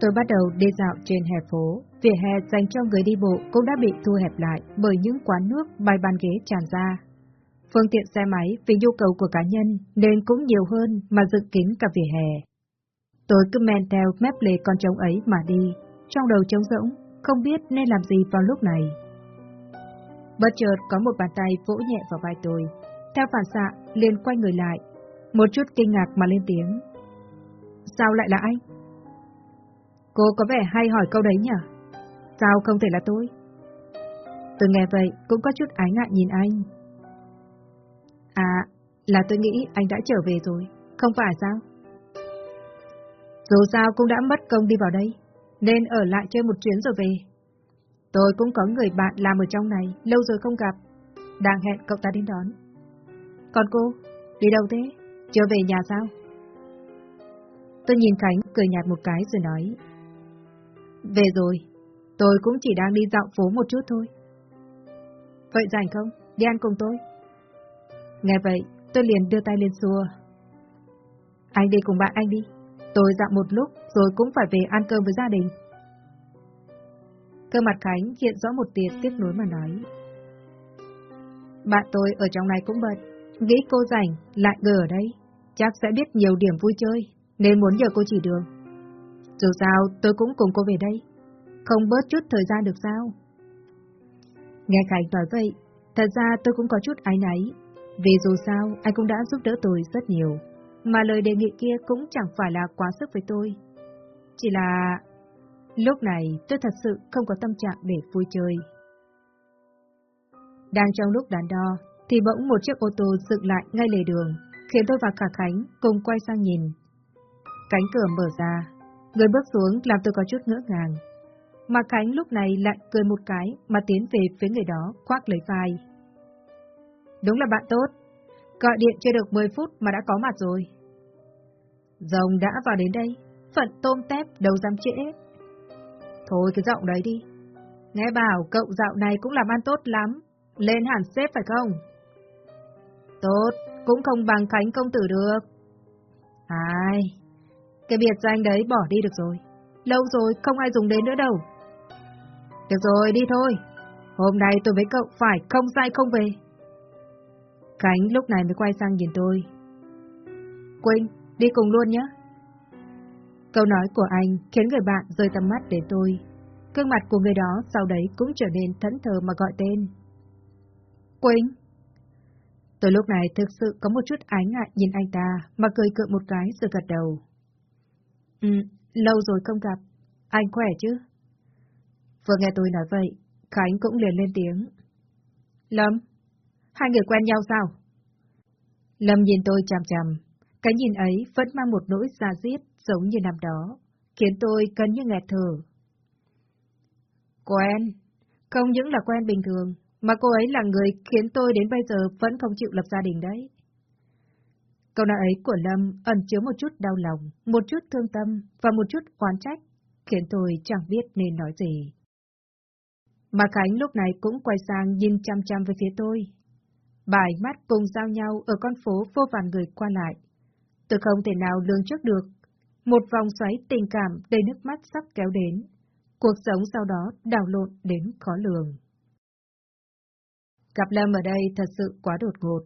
Tôi bắt đầu đi dạo trên hè phố, vỉa hè dành cho người đi bộ cũng đã bị thu hẹp lại bởi những quán nước bày bàn ghế tràn ra. Phương tiện xe máy vì nhu cầu của cá nhân nên cũng nhiều hơn mà dựng kín cả vỉa hè. Tôi cứ men theo mép lề con trống ấy mà đi, trong đầu trống rỗng, không biết nên làm gì vào lúc này. Bất chợt có một bàn tay vỗ nhẹ vào vai tôi. Theo phản xạ, liền quay người lại. Một chút kinh ngạc mà lên tiếng. Sao lại là anh? Cô có vẻ hay hỏi câu đấy nhỉ? Sao không thể là tôi? Tôi nghe vậy cũng có chút ái ngại nhìn anh. À, là tôi nghĩ anh đã trở về rồi, không phải sao? Dù sao cũng đã mất công đi vào đây, nên ở lại chơi một chuyến rồi về. Tôi cũng có người bạn làm ở trong này, lâu rồi không gặp, đang hẹn cậu ta đến đón. Còn cô, đi đâu thế? Chưa về nhà sao? Tôi nhìn Khánh cười nhạt một cái rồi nói. Về rồi, tôi cũng chỉ đang đi dạo phố một chút thôi. Vậy rảnh không? Đi ăn cùng tôi. Nghe vậy, tôi liền đưa tay lên xua. Anh đi cùng bạn anh đi. Tôi dạo một lúc rồi cũng phải về ăn cơm với gia đình. Cơ mặt Khánh hiện rõ một tiệt tiếp nối mà nói. Bạn tôi ở trong này cũng bận, nghĩ cô rảnh, lại ngờ ở đây, chắc sẽ biết nhiều điểm vui chơi, nên muốn nhờ cô chỉ đường. Dù sao, tôi cũng cùng cô về đây, không bớt chút thời gian được sao? Nghe Khánh nói vậy, thật ra tôi cũng có chút ái náy, vì dù sao, anh cũng đã giúp đỡ tôi rất nhiều, mà lời đề nghị kia cũng chẳng phải là quá sức với tôi. Chỉ là... Lúc này tôi thật sự không có tâm trạng để vui chơi. Đang trong lúc đắn đo, thì bỗng một chiếc ô tô dựng lại ngay lề đường, khiến tôi và cả Khánh cùng quay sang nhìn. Cánh cửa mở ra, người bước xuống làm tôi có chút ngỡ ngàng. Mà Khánh lúc này lại cười một cái mà tiến về phía người đó khoác lấy vai. Đúng là bạn tốt, gọi điện chưa được 10 phút mà đã có mặt rồi. Rồng đã vào đến đây, phận tôm tép đầu dám trễ. Thôi cái giọng đấy đi. Nghe bảo cậu dạo này cũng làm ăn tốt lắm, lên hẳn xếp phải không? Tốt, cũng không bằng Khánh công tử được. Ai, cái biệt danh đấy bỏ đi được rồi. Lâu rồi không ai dùng đến nữa đâu. Được rồi, đi thôi. Hôm nay tôi với cậu phải không sai không về. Khánh lúc này mới quay sang nhìn tôi. Quỳnh, đi cùng luôn nhé. Câu nói của anh khiến người bạn rơi tầm mắt đến tôi. Cương mặt của người đó sau đấy cũng trở nên thẫn thờ mà gọi tên. Quỳnh! Tôi lúc này thực sự có một chút ái ngại nhìn anh ta mà cười cợt một cái rồi gật đầu. Ừ, lâu rồi không gặp. Anh khỏe chứ? Vừa nghe tôi nói vậy, Khánh cũng liền lên tiếng. Lâm, hai người quen nhau sao? Lâm nhìn tôi chằm chằm, cái nhìn ấy vẫn mang một nỗi xa diết giống như năm đó, khiến tôi cân như nghẹt thở. Quen, không những là quen bình thường, mà cô ấy là người khiến tôi đến bây giờ vẫn không chịu lập gia đình đấy. Câu nói ấy của Lâm ẩn chứa một chút đau lòng, một chút thương tâm và một chút oán trách, khiến tôi chẳng biết nên nói gì. Mà Khánh lúc này cũng quay sang nhìn chăm chăm về phía tôi. Bài mắt cùng giao nhau ở con phố vô vàn người qua lại. Tôi không thể nào lường trước được. Một vòng xoáy tình cảm đầy nước mắt sắp kéo đến. Cuộc sống sau đó đảo lộn đến khó lường. Gặp Lâm ở đây thật sự quá đột ngột.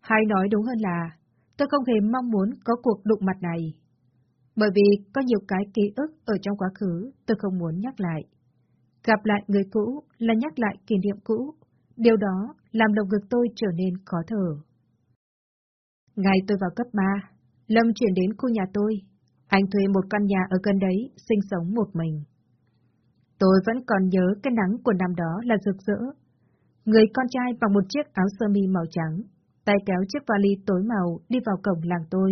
Hay nói đúng hơn là, tôi không hề mong muốn có cuộc đụng mặt này. Bởi vì có nhiều cái ký ức ở trong quá khứ tôi không muốn nhắc lại. Gặp lại người cũ là nhắc lại kỷ niệm cũ. Điều đó làm lồng ngực tôi trở nên khó thở. Ngày tôi vào cấp 3, Lâm chuyển đến khu nhà tôi. Anh thuê một căn nhà ở gần đấy, sinh sống một mình. Tôi vẫn còn nhớ cái nắng của năm đó là rực rỡ. Người con trai bằng một chiếc áo sơ mi màu trắng, tay kéo chiếc vali tối màu đi vào cổng làng tôi.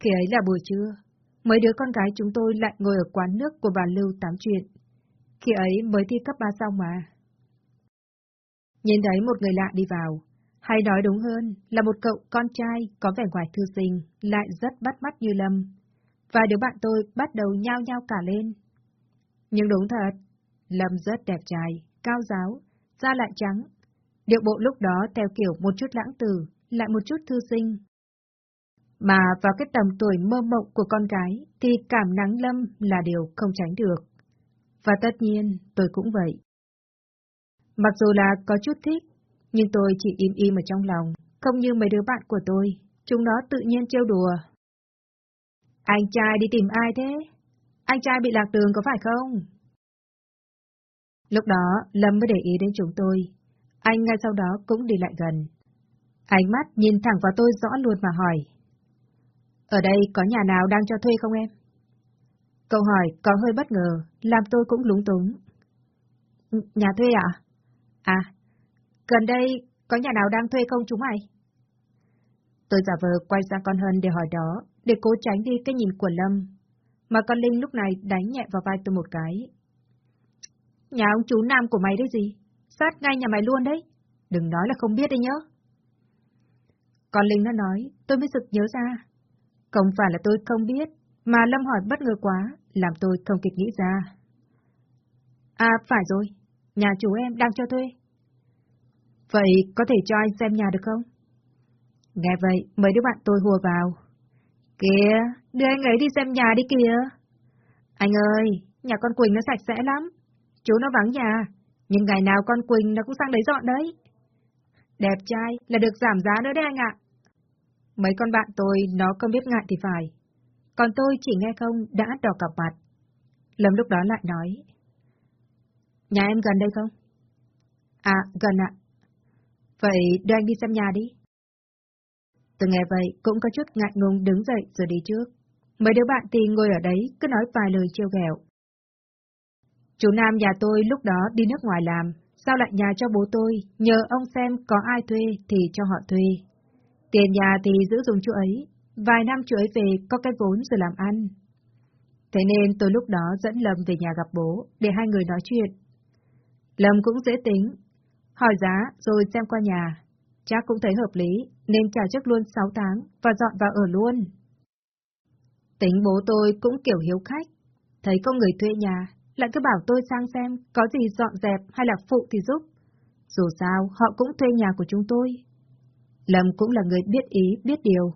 Khi ấy là buổi trưa, mấy đứa con gái chúng tôi lại ngồi ở quán nước của bà Lưu tám chuyện. Khi ấy mới thi cấp ba xong mà. Nhìn thấy một người lạ đi vào, hay nói đúng hơn là một cậu con trai có vẻ ngoài thư sinh, lại rất bắt mắt như Lâm. Và đứa bạn tôi bắt đầu nhao nhao cả lên. Nhưng đúng thật, Lâm rất đẹp trai, cao giáo, da lại trắng. Điệu bộ lúc đó theo kiểu một chút lãng tử, lại một chút thư sinh. Mà vào cái tầm tuổi mơ mộng của con gái thì cảm nắng lâm là điều không tránh được. Và tất nhiên, tôi cũng vậy. Mặc dù là có chút thích, nhưng tôi chỉ im im ở trong lòng, không như mấy đứa bạn của tôi, chúng nó tự nhiên trêu đùa. Anh trai đi tìm ai thế? Anh trai bị lạc đường có phải không? Lúc đó, Lâm mới để ý đến chúng tôi. Anh ngay sau đó cũng đi lại gần. Ánh mắt nhìn thẳng vào tôi rõ luôn mà hỏi. Ở đây có nhà nào đang cho thuê không em? Câu hỏi có hơi bất ngờ, làm tôi cũng lúng túng. Ừ, nhà thuê à? À, gần đây có nhà nào đang thuê không chúng mày? Tôi giả vờ quay ra con Hân để hỏi đó, để cố tránh đi cái nhìn của Lâm. Mà con Linh lúc này đánh nhẹ vào vai tôi một cái. Nhà ông chú Nam của mày đấy gì? Sát ngay nhà mày luôn đấy. Đừng nói là không biết đấy nhớ. Con Linh nó nói, tôi mới sực nhớ ra. Không phải là tôi không biết, mà Lâm hỏi bất ngờ quá, làm tôi không kịp nghĩ ra. À, phải rồi, nhà chủ em đang cho thuê. Vậy có thể cho anh xem nhà được không? Nghe vậy, mấy đứa bạn tôi hùa vào. Kìa, đưa anh ấy đi xem nhà đi kìa. Anh ơi, nhà con Quỳnh nó sạch sẽ lắm. Chú nó vắng nhà, nhưng ngày nào con Quỳnh nó cũng sang đấy dọn đấy. Đẹp trai là được giảm giá nữa đấy anh ạ. Mấy con bạn tôi nó không biết ngại thì phải. Còn tôi chỉ nghe không đã đỏ cả mặt. Lâm lúc đó lại nói. Nhà em gần đây không? À, gần ạ. Vậy đưa anh đi xem nhà đi. Tôi nghe vậy cũng có chút ngại ngùng đứng dậy rồi đi trước. Mấy đứa bạn thì ngồi ở đấy cứ nói vài lời trêu ghẹo. Chú Nam nhà tôi lúc đó đi nước ngoài làm, sao lại nhà cho bố tôi, nhờ ông xem có ai thuê thì cho họ thuê. Tiền nhà thì giữ dùng chỗ ấy, vài năm chú ấy về có cái vốn rồi làm ăn. Thế nên tôi lúc đó dẫn Lâm về nhà gặp bố, để hai người nói chuyện. Lâm cũng dễ tính, hỏi giá rồi xem qua nhà, chắc cũng thấy hợp lý, nên trả trước luôn 6 tháng và dọn vào ở luôn. Tính bố tôi cũng kiểu hiếu khách, thấy có người thuê nhà, lại cứ bảo tôi sang xem có gì dọn dẹp hay là phụ thì giúp. Dù sao, họ cũng thuê nhà của chúng tôi. Lâm cũng là người biết ý, biết điều.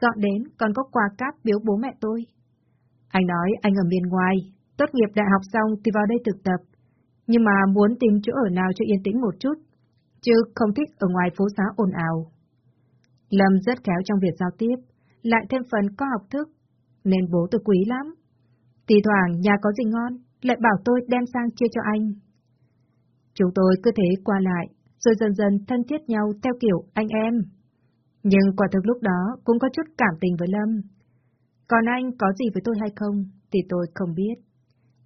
Dọn đến còn có quà cáp biếu bố mẹ tôi. Anh nói anh ở miền ngoài, tốt nghiệp đại học xong thì vào đây thực tập. Nhưng mà muốn tìm chỗ ở nào cho yên tĩnh một chút, chứ không thích ở ngoài phố xá ồn ào. Lâm rất khéo trong việc giao tiếp, lại thêm phần có học thức, nên bố tôi quý lắm. Thì thoảng nhà có gì ngon, lại bảo tôi đem sang chia cho anh. Chúng tôi cứ thế qua lại, rồi dần dần thân thiết nhau theo kiểu anh em. Nhưng quả thực lúc đó cũng có chút cảm tình với Lâm. Còn anh có gì với tôi hay không thì tôi không biết.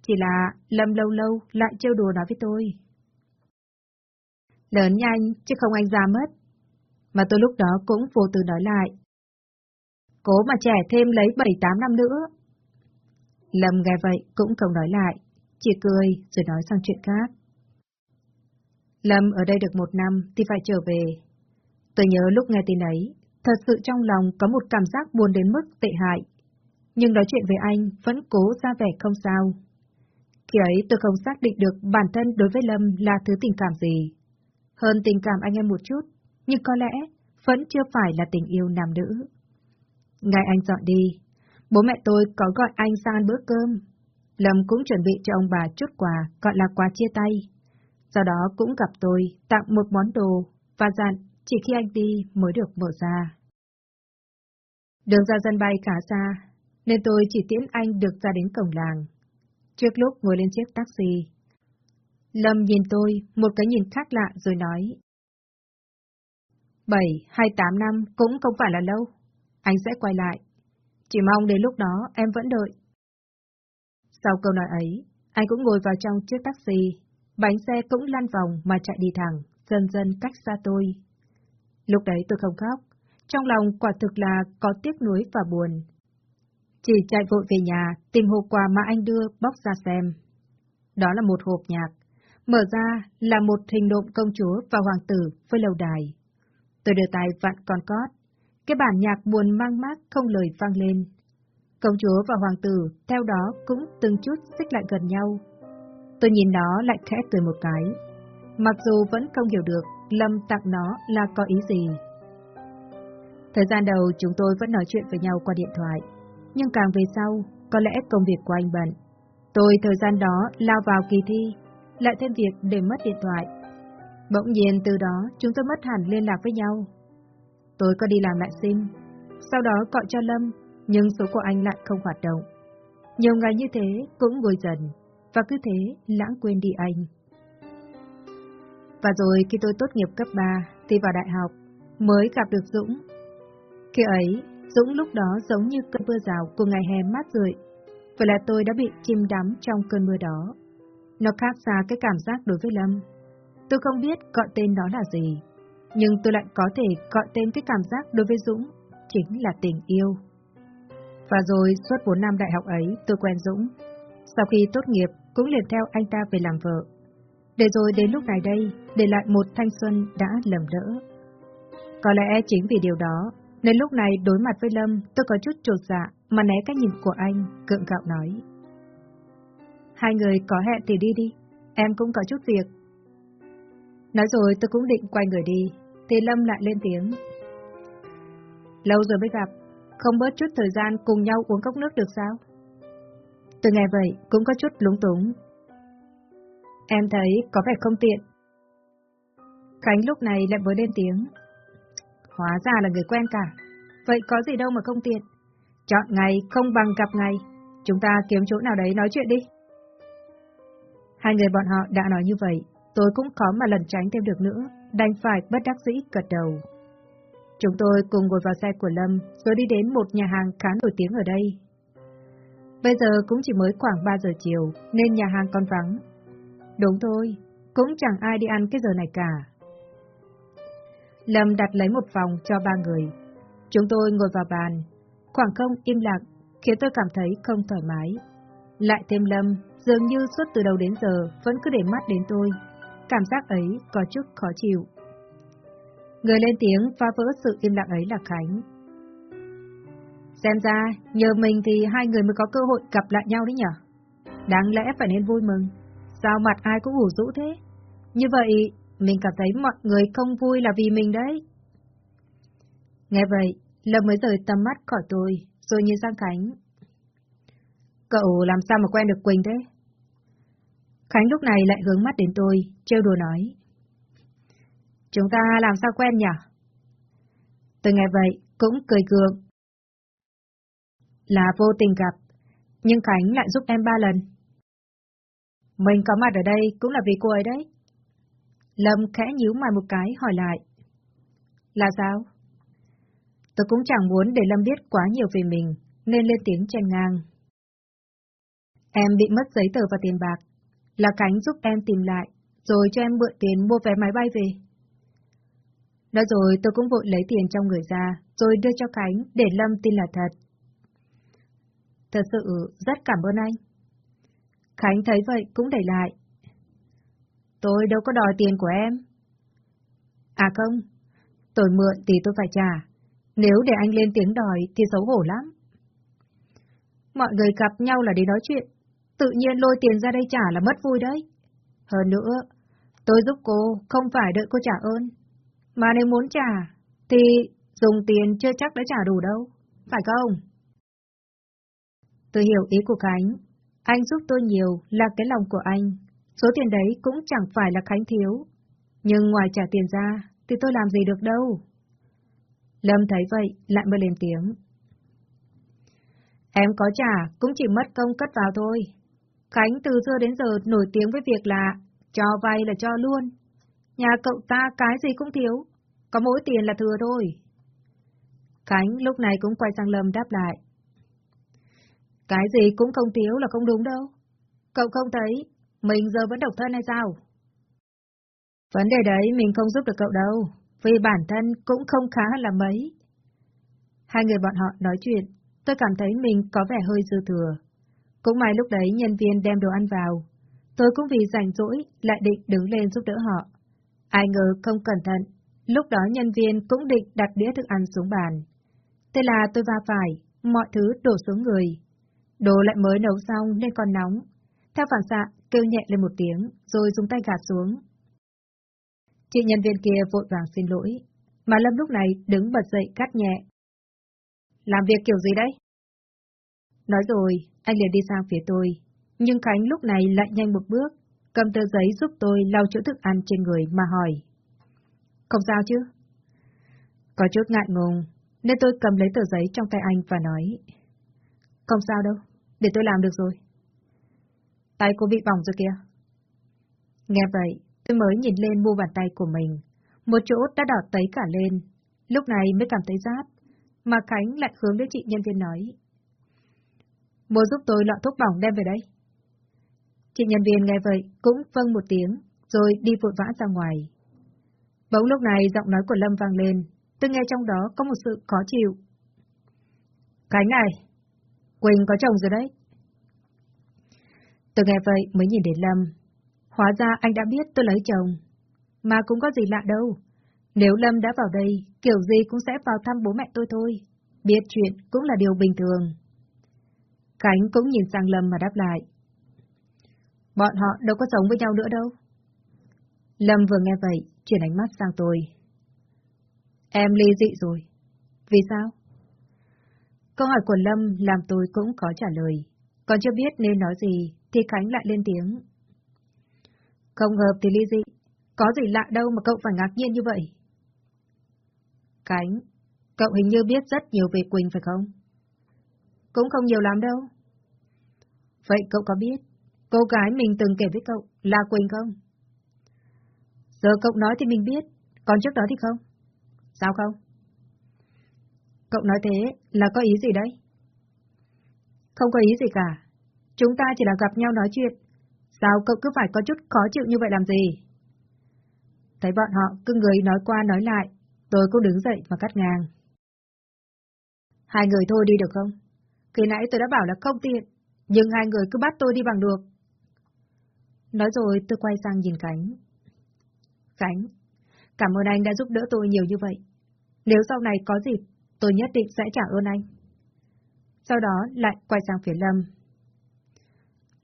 Chỉ là Lâm lâu lâu lại trêu đùa nói với tôi. Lớn nhanh chứ không anh già mất. Mà tôi lúc đó cũng vô tư nói lại. Cố mà trẻ thêm lấy 7-8 năm nữa. Lâm nghe vậy cũng không nói lại, chỉ cười rồi nói sang chuyện khác. Lâm ở đây được một năm thì phải trở về. Tôi nhớ lúc nghe tin ấy, thật sự trong lòng có một cảm giác buồn đến mức tệ hại. Nhưng nói chuyện với anh vẫn cố ra vẻ không sao. Khi ấy tôi không xác định được bản thân đối với Lâm là thứ tình cảm gì. Hơn tình cảm anh em một chút, nhưng có lẽ vẫn chưa phải là tình yêu nam nữ. Ngày anh dọn đi, bố mẹ tôi có gọi anh sang ăn bữa cơm. Lâm cũng chuẩn bị cho ông bà chút quà, gọi là quà chia tay. Sau đó cũng gặp tôi, tặng một món đồ, và dặn chỉ khi anh đi mới được mở ra. Đường ra sân bay khá xa, nên tôi chỉ tiễn anh được ra đến cổng làng. Trước lúc ngồi lên chiếc taxi, Lâm nhìn tôi một cái nhìn khác lạ rồi nói. Bảy hay tám năm cũng không phải là lâu, anh sẽ quay lại. Chỉ mong đến lúc đó em vẫn đợi. Sau câu nói ấy, anh cũng ngồi vào trong chiếc taxi, Bánh xe cũng lăn vòng mà chạy đi thẳng, dần dần cách xa tôi. Lúc đấy tôi không khóc, trong lòng quả thực là có tiếc nuối và buồn. Chỉ chạy vội về nhà, tìm hộp quà mà anh đưa bóc ra xem. Đó là một hộp nhạc, mở ra là một hình nộm công chúa và hoàng tử với lầu đài. Tôi đưa tay vặn con cót, cái bản nhạc buồn mang mát không lời vang lên. Công chúa và hoàng tử theo đó cũng từng chút xích lại gần nhau, Tôi nhìn nó lại khẽ cười một cái. Mặc dù vẫn không hiểu được Lâm tặng nó là có ý gì. Thời gian đầu chúng tôi vẫn nói chuyện với nhau qua điện thoại, nhưng càng về sau, có lẽ công việc của anh bận. Tôi thời gian đó lao vào kỳ thi, lại thêm việc để mất điện thoại. Bỗng nhiên từ đó chúng tôi mất hẳn liên lạc với nhau. Tôi có đi làm lại sim, sau đó gọi cho Lâm, nhưng số của anh lại không hoạt động. Nhiều ngày như thế cũng nguôi dần, và cứ thế lãng quên đi anh. Và rồi khi tôi tốt nghiệp cấp 3, thì vào đại học, mới gặp được Dũng. Khi ấy, Dũng lúc đó giống như cơn mưa rào của ngày hè mát rượi. Vậy là tôi đã bị chìm đắm trong cơn mưa đó. Nó khác xa cái cảm giác đối với Lâm. Tôi không biết gọi tên đó là gì, nhưng tôi lại có thể gọi tên cái cảm giác đối với Dũng, chính là tình yêu. Và rồi suốt 4 năm đại học ấy tôi quen Dũng. Sau khi tốt nghiệp cũng liền theo anh ta về làm vợ. Để rồi đến lúc này đây, để lại một thanh xuân đã lầm lỡ. Có lẽ chính vì điều đó, nên lúc này đối mặt với Lâm tôi có chút trột dạ mà né cái nhìn của anh, cượng gạo nói. Hai người có hẹn thì đi đi, em cũng có chút việc. Nói rồi tôi cũng định quay người đi, thì Lâm lại lên tiếng. Lâu rồi mới gặp, không bớt chút thời gian cùng nhau uống cốc nước được sao? Từ ngày vậy cũng có chút lúng túng. Em thấy có vẻ không tiện. Khánh lúc này lại mới lên tiếng. Hóa ra là người quen cả. Vậy có gì đâu mà không tiện. Chọn ngày không bằng gặp ngày. Chúng ta kiếm chỗ nào đấy nói chuyện đi. Hai người bọn họ đã nói như vậy, tôi cũng khó mà lần tránh thêm được nữa, đành phải bất đắc dĩ gật đầu. Chúng tôi cùng ngồi vào xe của Lâm, rồi đi đến một nhà hàng khá nổi tiếng ở đây. Bây giờ cũng chỉ mới khoảng 3 giờ chiều, nên nhà hàng còn vắng. Đúng thôi, cũng chẳng ai đi ăn cái giờ này cả. Lâm đặt lấy một phòng cho ba người. Chúng tôi ngồi vào bàn. Khoảng không im lặng, khiến tôi cảm thấy không thoải mái. Lại thêm Lâm, dường như suốt từ đầu đến giờ vẫn cứ để mắt đến tôi. Cảm giác ấy có chút khó chịu. Người lên tiếng phá vỡ sự im lặng ấy là Khánh. Xem ra, nhờ mình thì hai người mới có cơ hội gặp lại nhau đấy nhở? Đáng lẽ phải nên vui mừng. Sao mặt ai cũng ủ rũ thế? Như vậy, mình cảm thấy mọi người không vui là vì mình đấy. Nghe vậy, Lâm mới rời tầm mắt khỏi tôi, rồi nhìn sang Khánh. Cậu làm sao mà quen được Quỳnh thế? Khánh lúc này lại hướng mắt đến tôi, trêu đùa nói. Chúng ta làm sao quen nhỉ? Tôi nghe vậy, cũng cười cường Là vô tình gặp, nhưng Khánh lại giúp em ba lần. Mình có mặt ở đây cũng là vì cô ấy đấy. Lâm khẽ nhíu mày một cái hỏi lại. Là sao? Tôi cũng chẳng muốn để Lâm biết quá nhiều về mình, nên lên tiếng chen ngang. Em bị mất giấy tờ và tiền bạc, là Khánh giúp em tìm lại, rồi cho em mượn tiền mua vé máy bay về. Đó rồi tôi cũng vội lấy tiền trong người ra, rồi đưa cho Khánh để Lâm tin là thật. Thật sự rất cảm ơn anh. Khánh thấy vậy cũng đẩy lại. Tôi đâu có đòi tiền của em. À không, tôi mượn thì tôi phải trả. Nếu để anh lên tiếng đòi thì xấu hổ lắm. Mọi người gặp nhau là để nói chuyện, tự nhiên lôi tiền ra đây trả là mất vui đấy. Hơn nữa, tôi giúp cô không phải đợi cô trả ơn, mà nếu muốn trả thì dùng tiền chưa chắc đã trả đủ đâu, phải không? Tôi hiểu ý của Khánh, anh giúp tôi nhiều là cái lòng của anh, số tiền đấy cũng chẳng phải là Khánh thiếu, nhưng ngoài trả tiền ra thì tôi làm gì được đâu. Lâm thấy vậy lại mới lên tiếng. Em có trả cũng chỉ mất công cất vào thôi. Khánh từ xưa đến giờ nổi tiếng với việc là cho vay là cho luôn. Nhà cậu ta cái gì cũng thiếu, có mỗi tiền là thừa thôi. Khánh lúc này cũng quay sang Lâm đáp lại. Cái gì cũng không thiếu là không đúng đâu. Cậu không thấy, mình giờ vẫn độc thân hay sao? Vấn đề đấy mình không giúp được cậu đâu, vì bản thân cũng không khá là mấy. Hai người bọn họ nói chuyện, tôi cảm thấy mình có vẻ hơi dư thừa. Cũng may lúc đấy nhân viên đem đồ ăn vào. Tôi cũng vì rảnh rỗi lại định đứng lên giúp đỡ họ. Ai ngờ không cẩn thận, lúc đó nhân viên cũng định đặt đĩa thức ăn xuống bàn. Thế là tôi va phải, mọi thứ đổ xuống người. Đồ lại mới nấu xong nên còn nóng. Theo phản xạ, kêu nhẹ lên một tiếng, rồi dùng tay gạt xuống. Chị nhân viên kia vội vàng xin lỗi. mà Lâm lúc này đứng bật dậy cắt nhẹ. Làm việc kiểu gì đấy? Nói rồi, anh liền đi sang phía tôi, nhưng Khánh lúc này lại nhanh một bước, cầm tờ giấy giúp tôi lau chỗ thức ăn trên người mà hỏi. Không sao chứ? Có chút ngại ngùng, nên tôi cầm lấy tờ giấy trong tay anh và nói. Không sao đâu, để tôi làm được rồi. Tay cô bị bỏng rồi kìa. Nghe vậy, tôi mới nhìn lên mu bàn tay của mình. Một chỗ đã đỏ tấy cả lên. Lúc này mới cảm thấy rát. Mà Khánh lại hướng đến chị nhân viên nói. Mua giúp tôi lọ thuốc bỏng đem về đây. Chị nhân viên nghe vậy cũng vâng một tiếng, rồi đi vội vã ra ngoài. Bỗng lúc này giọng nói của Lâm vang lên, tôi nghe trong đó có một sự khó chịu. Khánh này, Quỳnh có chồng rồi đấy. Tôi nghe vậy mới nhìn đến Lâm. Hóa ra anh đã biết tôi lấy chồng. Mà cũng có gì lạ đâu. Nếu Lâm đã vào đây, kiểu gì cũng sẽ vào thăm bố mẹ tôi thôi. Biết chuyện cũng là điều bình thường. Cánh cũng nhìn sang Lâm mà đáp lại. Bọn họ đâu có sống với nhau nữa đâu. Lâm vừa nghe vậy, chuyển ánh mắt sang tôi. Em ly dị rồi. Vì sao? Câu hỏi của Lâm làm tôi cũng có trả lời. Còn chưa biết nên nói gì, thì Khánh lại lên tiếng. Không hợp thì ly dị. Có gì lạ đâu mà cậu phải ngạc nhiên như vậy. Khánh, cậu hình như biết rất nhiều về Quỳnh phải không? Cũng không nhiều lắm đâu. Vậy cậu có biết, cô gái mình từng kể với cậu là Quỳnh không? Giờ cậu nói thì mình biết, còn trước đó thì không. Sao không? Cậu nói thế là có ý gì đấy? Không có ý gì cả. Chúng ta chỉ là gặp nhau nói chuyện. Sao cậu cứ phải có chút khó chịu như vậy làm gì? Thấy bọn họ cứ người nói qua nói lại, tôi cũng đứng dậy và cắt ngang. Hai người thôi đi được không? Khi nãy tôi đã bảo là không tiện, nhưng hai người cứ bắt tôi đi bằng được. Nói rồi tôi quay sang nhìn Khánh. Khánh, cảm ơn anh đã giúp đỡ tôi nhiều như vậy. Nếu sau này có dịp, tôi nhất định sẽ trả ơn anh. Sau đó lại quay sang phía Lâm.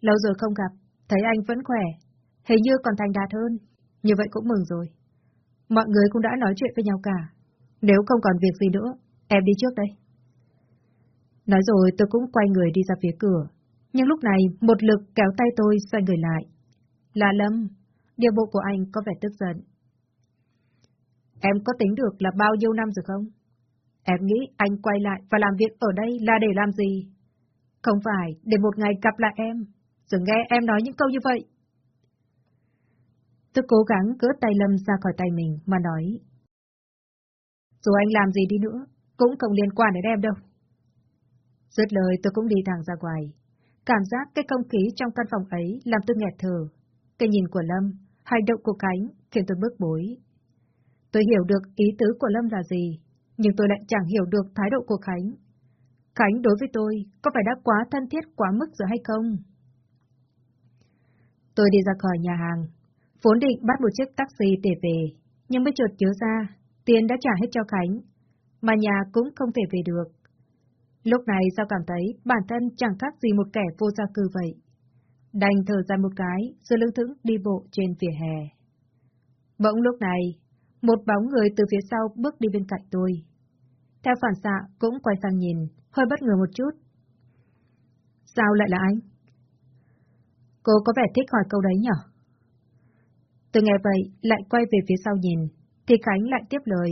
Lâu rồi không gặp, thấy anh vẫn khỏe, hình như còn thành đạt hơn, như vậy cũng mừng rồi. Mọi người cũng đã nói chuyện với nhau cả. Nếu không còn việc gì nữa, em đi trước đây. Nói rồi tôi cũng quay người đi ra phía cửa, nhưng lúc này một lực kéo tay tôi xoay người lại. Là Lâm, điều bộ của anh có vẻ tức giận. Em có tính được là bao nhiêu năm rồi không? Em nghĩ anh quay lại và làm việc ở đây là để làm gì? Không phải để một ngày gặp lại em, rồi nghe em nói những câu như vậy. Tôi cố gắng cướp tay Lâm ra khỏi tay mình mà nói. Dù anh làm gì đi nữa, cũng không liên quan đến em đâu. Dứt lời tôi cũng đi thẳng ra ngoài. Cảm giác cái không khí trong căn phòng ấy làm tôi nghẹt thở. Cái nhìn của Lâm, hành động của Cánh khiến tôi bức bối. Tôi hiểu được ý tứ của Lâm là gì, nhưng tôi lại chẳng hiểu được thái độ của Khánh. Khánh đối với tôi có phải đã quá thân thiết quá mức rồi hay không? Tôi đi ra khỏi nhà hàng, vốn định bắt một chiếc taxi để về, nhưng mới chợt nhớ ra, tiền đã trả hết cho Khánh, mà nhà cũng không thể về được. Lúc này sao cảm thấy bản thân chẳng khác gì một kẻ vô gia cư vậy. Đành thở dài một cái, rồi lưng thững đi bộ trên vỉa hè. Bỗng lúc này, một bóng người từ phía sau bước đi bên cạnh tôi. Theo phản xạ cũng quay sang nhìn, hơi bất ngờ một chút. Sao lại là anh? Cô có vẻ thích hỏi câu đấy nhở? Tôi nghe vậy, lại quay về phía sau nhìn, thì Khánh lại tiếp lời.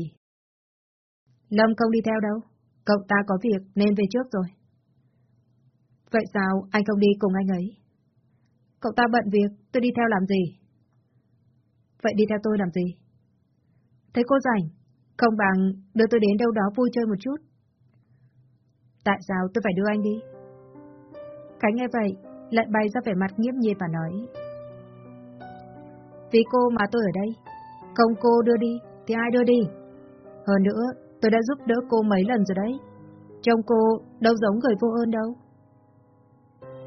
Lâm không đi theo đâu, cậu ta có việc nên về trước rồi. Vậy sao anh không đi cùng anh ấy? Cậu ta bận việc, tôi đi theo làm gì? Vậy đi theo tôi làm gì? Thấy cô rảnh, không bằng đưa tôi đến đâu đó vui chơi một chút. Tại sao tôi phải đưa anh đi? Khánh nghe vậy, lại bay ra vẻ mặt nghiêm nhiên và nói. Vì cô mà tôi ở đây, không cô đưa đi, thì ai đưa đi? Hơn nữa, tôi đã giúp đỡ cô mấy lần rồi đấy. Trông cô đâu giống người vô ơn đâu.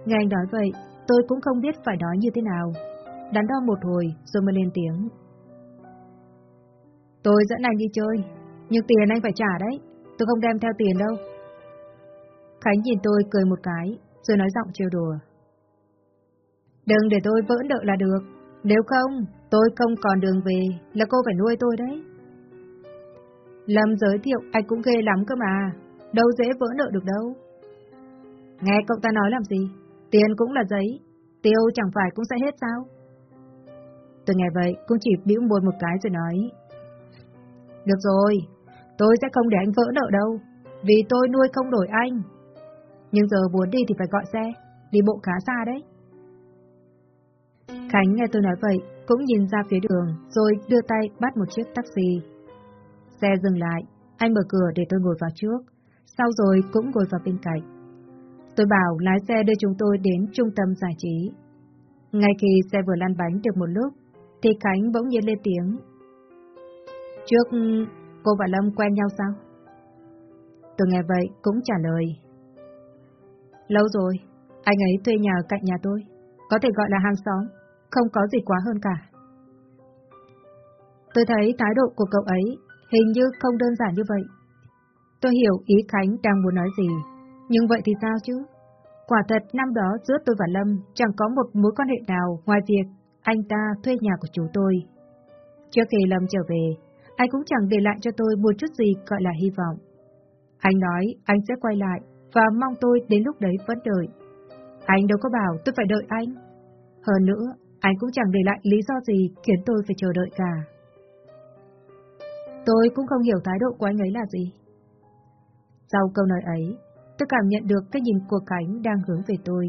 Nghe anh nói vậy, tôi cũng không biết phải nói như thế nào. Đắn đo một hồi rồi mới lên tiếng. Tôi dẫn anh đi chơi, nhưng tiền anh phải trả đấy, tôi không đem theo tiền đâu. Khánh nhìn tôi cười một cái, rồi nói giọng trêu đùa. Đừng để tôi vỡ nợ là được, nếu không, tôi không còn đường về, là cô phải nuôi tôi đấy. Lâm giới thiệu anh cũng ghê lắm cơ mà, đâu dễ vỡ nợ được đâu. Nghe cậu ta nói làm gì? Tiền cũng là giấy, tiêu chẳng phải cũng sẽ hết sao? Tôi nghe vậy cũng chỉ bĩu môi một cái rồi nói. Được rồi, tôi sẽ không để anh vỡ nợ đâu, vì tôi nuôi không đổi anh. Nhưng giờ muốn đi thì phải gọi xe, đi bộ khá xa đấy. Khánh nghe tôi nói vậy, cũng nhìn ra phía đường, rồi đưa tay bắt một chiếc taxi. Xe dừng lại, anh mở cửa để tôi ngồi vào trước, sau rồi cũng ngồi vào bên cạnh. Tôi bảo lái xe đưa chúng tôi đến trung tâm giải trí. Ngay khi xe vừa lăn bánh được một lúc, thì Khánh bỗng nhiên lên tiếng. Trước, cô và Lâm quen nhau sao? Tôi nghe vậy cũng trả lời. Lâu rồi, anh ấy thuê nhà cạnh nhà tôi, có thể gọi là hàng xóm, không có gì quá hơn cả. Tôi thấy thái độ của cậu ấy hình như không đơn giản như vậy. Tôi hiểu ý Khánh đang muốn nói gì, nhưng vậy thì sao chứ? Quả thật năm đó giữa tôi và Lâm chẳng có một mối quan hệ nào ngoài việc anh ta thuê nhà của chú tôi. Trước khi Lâm trở về, anh cũng chẳng để lại cho tôi một chút gì gọi là hy vọng. Anh nói anh sẽ quay lại và mong tôi đến lúc đấy vẫn đợi. Anh đâu có bảo tôi phải đợi anh. Hơn nữa, anh cũng chẳng để lại lý do gì khiến tôi phải chờ đợi cả. Tôi cũng không hiểu thái độ của anh ấy là gì. Sau câu nói ấy, tôi cảm nhận được cái nhìn của Khánh đang hướng về tôi.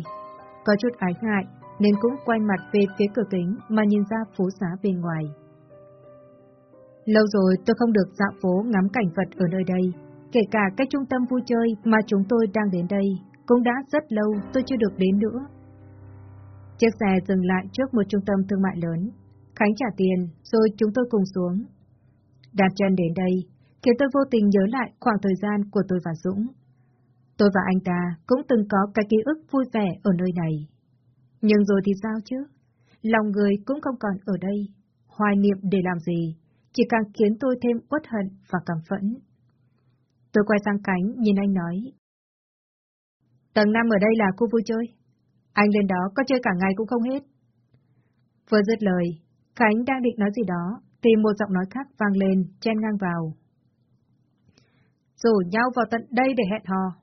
Có chút ái ngại, nên cũng quay mặt về phía cửa kính mà nhìn ra phố xá bên ngoài. Lâu rồi tôi không được dạo phố ngắm cảnh vật ở nơi đây, kể cả cái trung tâm vui chơi mà chúng tôi đang đến đây, cũng đã rất lâu tôi chưa được đến nữa. Chiếc xe dừng lại trước một trung tâm thương mại lớn. Khánh trả tiền, rồi chúng tôi cùng xuống. Đặt chân đến đây, khiến tôi vô tình nhớ lại khoảng thời gian của tôi và Dũng. Tôi và anh ta cũng từng có cái ký ức vui vẻ ở nơi này. Nhưng rồi thì sao chứ? Lòng người cũng không còn ở đây. Hoài niệm để làm gì? Chỉ càng khiến tôi thêm uất hận và cảm phẫn. Tôi quay sang cánh, nhìn anh nói. Tầng 5 ở đây là khu vui chơi. Anh lên đó có chơi cả ngày cũng không hết. Vừa dứt lời, Khánh đang định nói gì đó, thì một giọng nói khác vang lên, chen ngang vào. Rủ nhau vào tận đây để hẹn hò.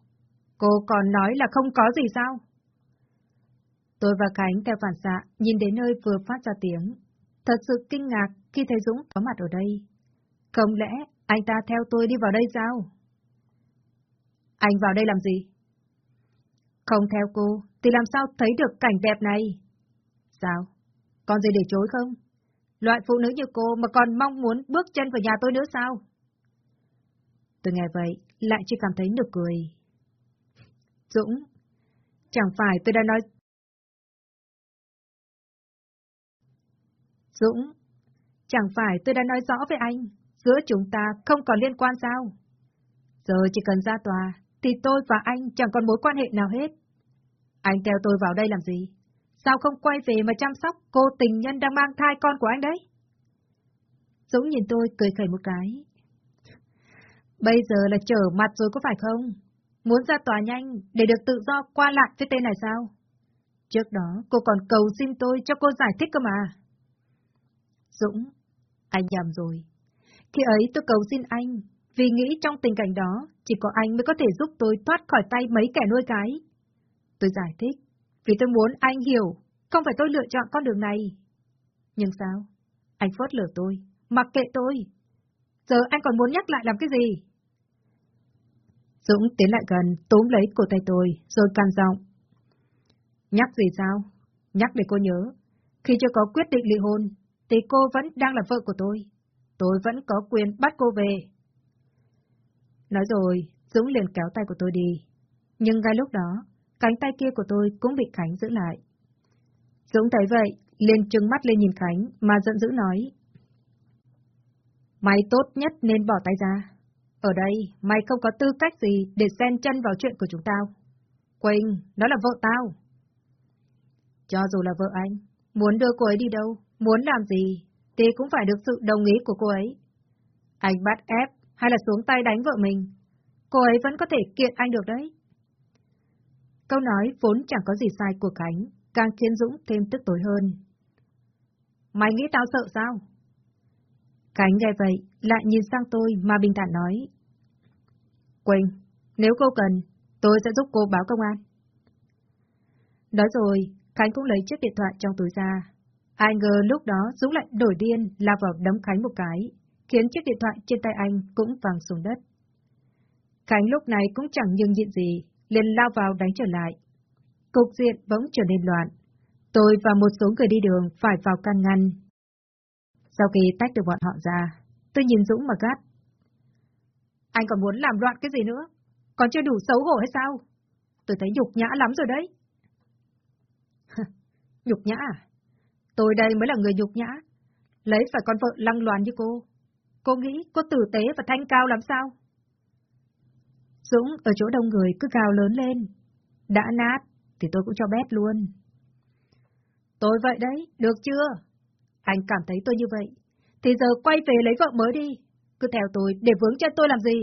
Cô còn nói là không có gì sao? Tôi và Khánh theo phản xạ nhìn đến nơi vừa phát ra tiếng. Thật sự kinh ngạc khi thấy Dũng có mặt ở đây. Không lẽ anh ta theo tôi đi vào đây sao? Anh vào đây làm gì? Không theo cô, thì làm sao thấy được cảnh đẹp này? Sao? Còn gì để chối không? Loại phụ nữ như cô mà còn mong muốn bước chân vào nhà tôi nữa sao? Tôi nghe vậy, lại chỉ cảm thấy nực cười. Dũng, chẳng phải tôi đã nói... Dũng, chẳng phải tôi đã nói rõ với anh, giữa chúng ta không còn liên quan sao? Giờ chỉ cần ra tòa, thì tôi và anh chẳng còn mối quan hệ nào hết. Anh theo tôi vào đây làm gì? Sao không quay về mà chăm sóc cô tình nhân đang mang thai con của anh đấy? Dũng nhìn tôi cười khẩy một cái. Bây giờ là trở mặt rồi có phải không? Muốn ra tòa nhanh để được tự do qua lại với tên này sao? Trước đó cô còn cầu xin tôi cho cô giải thích cơ mà. Dũng, anh nhầm rồi. Khi ấy tôi cầu xin anh, vì nghĩ trong tình cảnh đó chỉ có anh mới có thể giúp tôi thoát khỏi tay mấy kẻ nuôi cái. Tôi giải thích, vì tôi muốn anh hiểu, không phải tôi lựa chọn con đường này. Nhưng sao? Anh phớt lờ tôi, mặc kệ tôi. Giờ anh còn muốn nhắc lại làm cái gì? Dũng tiến lại gần, túm lấy cổ tay tôi, rồi can giọng. Nhắc gì sao? Nhắc để cô nhớ. Khi chưa có quyết định ly hôn, thì cô vẫn đang là vợ của tôi. Tôi vẫn có quyền bắt cô về. Nói rồi, Dũng liền kéo tay của tôi đi. Nhưng ngay lúc đó, cánh tay kia của tôi cũng bị Khánh giữ lại. Dũng thấy vậy, liền trừng mắt lên nhìn Khánh mà giận dữ nói. Mày tốt nhất nên bỏ tay ra. Ở đây, mày không có tư cách gì để xen chân vào chuyện của chúng tao. Quỳnh, nó là vợ tao. Cho dù là vợ anh, muốn đưa cô ấy đi đâu, muốn làm gì, thì cũng phải được sự đồng ý của cô ấy. Anh bắt ép hay là xuống tay đánh vợ mình, cô ấy vẫn có thể kiện anh được đấy. Câu nói vốn chẳng có gì sai của Khánh, càng khiến Dũng thêm tức tối hơn. Mày nghĩ tao sợ sao? Cánh nghe vậy, lại nhìn sang tôi mà bình thản nói. Quỳnh, nếu cô cần, tôi sẽ giúp cô báo công an. Nói rồi, Khánh cũng lấy chiếc điện thoại trong túi ra. Ai ngờ lúc đó Dũng lại đổi điên lao vào đấm Khánh một cái, khiến chiếc điện thoại trên tay anh cũng văng xuống đất. Khánh lúc này cũng chẳng nhường nhịn gì, liền lao vào đánh trở lại. Cục diện bỗng trở nên loạn. Tôi và một số người đi đường phải vào can ngăn. Sau khi tách được bọn họ ra, tôi nhìn Dũng mà gắt. Anh còn muốn làm loạn cái gì nữa? Còn chưa đủ xấu hổ hay sao? Tôi thấy nhục nhã lắm rồi đấy. nhục nhã à? Tôi đây mới là người nhục nhã. Lấy phải con vợ lăng loàn như cô. Cô nghĩ cô tử tế và thanh cao làm sao? Dũng ở chỗ đông người cứ gào lớn lên. Đã nát, thì tôi cũng cho bét luôn. Tôi vậy đấy, được chưa? Anh cảm thấy tôi như vậy, thì giờ quay về lấy vợ mới đi. Cứ theo tôi để vướng chân tôi làm gì?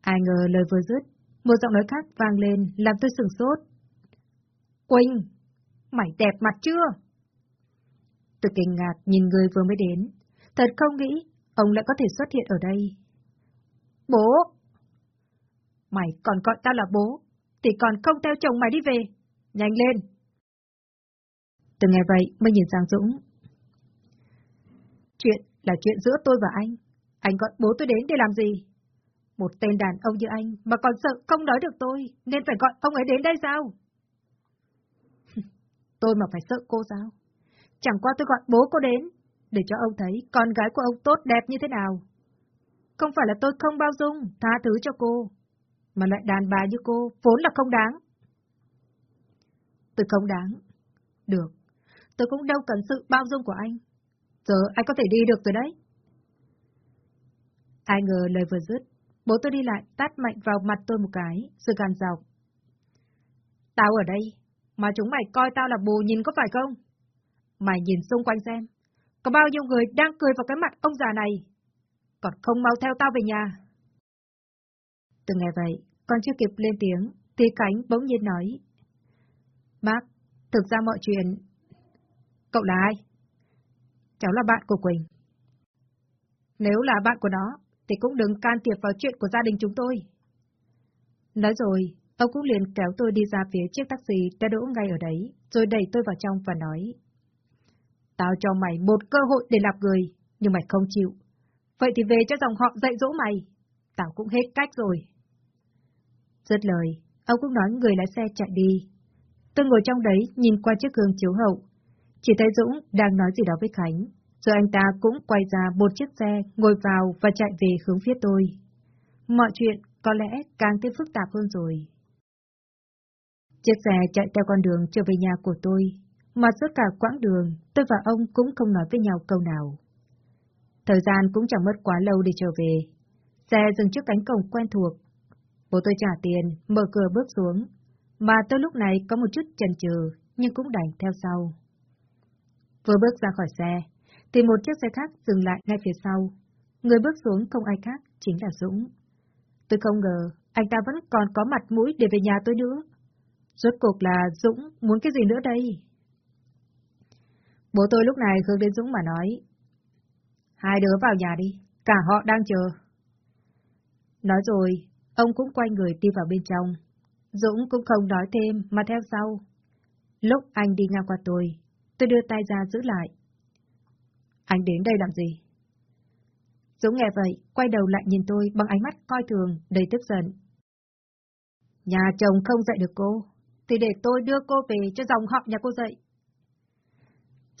Ai ngờ lời vừa dứt, một giọng nói khác vang lên làm tôi sừng sốt. Quỳnh, mày đẹp mặt chưa? Tôi kinh ngạc nhìn người vừa mới đến. Thật không nghĩ ông lại có thể xuất hiện ở đây. Bố! Mày còn gọi tao là bố, thì còn không theo chồng mày đi về. Nhanh lên! Từng ngày vậy mới nhìn sang Dũng. Chuyện là chuyện giữa tôi và anh. Anh gọi bố tôi đến để làm gì? Một tên đàn ông như anh mà còn sợ không nói được tôi, nên phải gọi ông ấy đến đây sao? tôi mà phải sợ cô sao? Chẳng qua tôi gọi bố cô đến, để cho ông thấy con gái của ông tốt đẹp như thế nào. Không phải là tôi không bao dung, tha thứ cho cô, mà loại đàn bà như cô vốn là không đáng. Tôi không đáng. Được, tôi cũng đâu cần sự bao dung của anh. Giờ anh có thể đi được rồi đấy. Ai ngờ lời vừa dứt, bố tôi đi lại tát mạnh vào mặt tôi một cái, rồi gàn dọc. Tao ở đây, mà chúng mày coi tao là bù nhìn có phải không? Mày nhìn xung quanh xem, có bao nhiêu người đang cười vào cái mặt ông già này, còn không mau theo tao về nhà. Từ ngày vậy, con chưa kịp lên tiếng, thì Cánh bỗng nhiên nói. Bác, thực ra mọi chuyện... Cậu là ai? Cháu là bạn của Quỳnh. Nếu là bạn của nó, thì cũng đừng can thiệp vào chuyện của gia đình chúng tôi. Nói rồi, ông cũng liền kéo tôi đi ra phía chiếc taxi đã đỗ ngay ở đấy, rồi đẩy tôi vào trong và nói. Tao cho mày một cơ hội để làm người, nhưng mày không chịu. Vậy thì về cho dòng họ dạy dỗ mày. Tao cũng hết cách rồi. Dứt lời, ông cũng nói người lái xe chạy đi. Tôi ngồi trong đấy nhìn qua chiếc gương chiếu hậu. Chỉ thấy Dũng đang nói gì đó với Khánh, rồi anh ta cũng quay ra một chiếc xe, ngồi vào và chạy về hướng phía tôi. Mọi chuyện có lẽ càng thêm phức tạp hơn rồi. Chiếc xe chạy theo con đường trở về nhà của tôi, mà suốt cả quãng đường, tôi và ông cũng không nói với nhau câu nào. Thời gian cũng chẳng mất quá lâu để trở về. Xe dừng trước cánh cổng quen thuộc. Bố tôi trả tiền, mở cửa bước xuống, mà tôi lúc này có một chút chần chừ, nhưng cũng đành theo sau. Vừa bước ra khỏi xe, thì một chiếc xe khác dừng lại ngay phía sau. Người bước xuống không ai khác, chính là Dũng. Tôi không ngờ, anh ta vẫn còn có mặt mũi để về nhà tôi nữa. Rốt cuộc là Dũng muốn cái gì nữa đây? Bố tôi lúc này hướng đến Dũng mà nói. Hai đứa vào nhà đi, cả họ đang chờ. Nói rồi, ông cũng quay người đi vào bên trong. Dũng cũng không nói thêm mà theo sau. Lúc anh đi ngang qua tôi, tôi đưa tay ra giữ lại. Anh đến đây làm gì? Dũng nghe vậy, quay đầu lại nhìn tôi bằng ánh mắt coi thường, đầy tức giận. Nhà chồng không dạy được cô, thì để tôi đưa cô về cho dòng họ nhà cô dạy.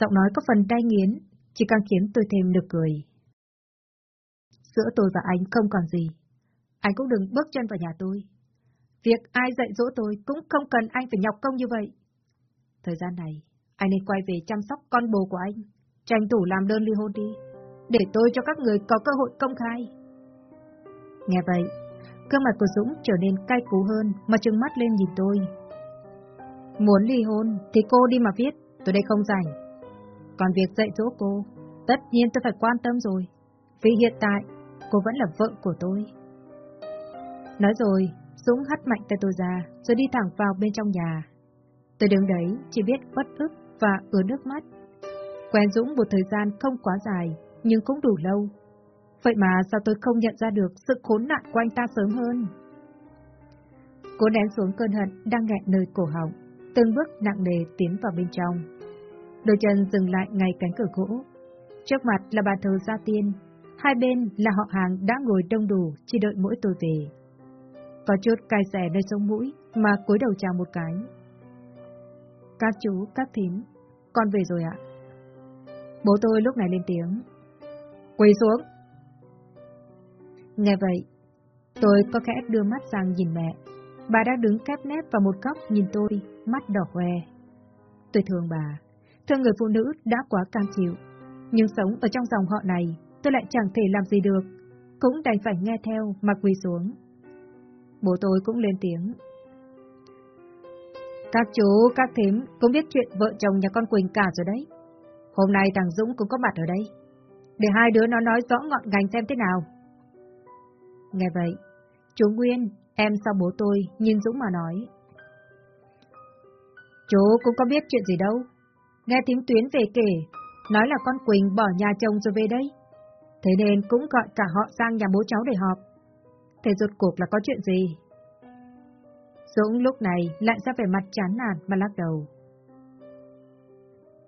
Giọng nói có phần đai nghiến, chỉ càng khiến tôi thêm được cười. Giữa tôi và anh không còn gì. Anh cũng đừng bước chân vào nhà tôi. Việc ai dạy dỗ tôi cũng không cần anh phải nhọc công như vậy. Thời gian này, anh nên quay về chăm sóc con bồ của anh, tranh thủ làm đơn ly hôn đi, để tôi cho các người có cơ hội công khai. Nghe vậy, gương mặt của Dũng trở nên cay cú hơn mà trừng mắt lên nhìn tôi. Muốn ly hôn thì cô đi mà viết, tôi đây không rảnh. Còn việc dạy dỗ cô, tất nhiên tôi phải quan tâm rồi, vì hiện tại cô vẫn là vợ của tôi. Nói rồi, Dũng hắt mạnh tay tôi ra, rồi đi thẳng vào bên trong nhà. Tôi đứng đấy, chỉ biết bất ức và ứa nước mắt. Quen Dũng một thời gian không quá dài, nhưng cũng đủ lâu. Vậy mà sao tôi không nhận ra được sự khốn nạn của anh ta sớm hơn? Cố nén xuống cơn hận đang nghẹn nơi cổ họng, từng bước nặng nề tiến vào bên trong. Đôi chân dừng lại ngay cánh cửa gỗ. Trước mặt là bà thờ gia tiên, hai bên là họ hàng đã ngồi đông đủ chỉ đợi mỗi tôi về. Có chút cay xẻ nơi sống mũi mà cúi đầu chào một cái. Các chú, các thím, con về rồi ạ. Bố tôi lúc này lên tiếng. Quỳ xuống. Nghe vậy, tôi có khẽ đưa mắt sang nhìn mẹ. Bà đã đứng kép nép vào một góc nhìn tôi, mắt đỏ hoe. Tôi thương bà, thương người phụ nữ đã quá cam chịu. Nhưng sống ở trong dòng họ này, tôi lại chẳng thể làm gì được. Cũng đành phải nghe theo mà quỳ xuống. Bố tôi cũng lên tiếng. Các chú, các thím cũng biết chuyện vợ chồng nhà con Quỳnh cả rồi đấy. Hôm nay thằng Dũng cũng có mặt ở đây. Để hai đứa nó nói rõ ngọn ngành xem thế nào. Nghe vậy, chú Nguyên, em sau bố tôi, nhìn Dũng mà nói. Chú cũng có biết chuyện gì đâu. Nghe tiếng Tuyến về kể, nói là con Quỳnh bỏ nhà chồng rồi về đây. Thế nên cũng gọi cả họ sang nhà bố cháu để họp. Thế rốt cuộc là có chuyện gì? Dũng lúc này lại ra vẻ mặt chán nản mà lắc đầu.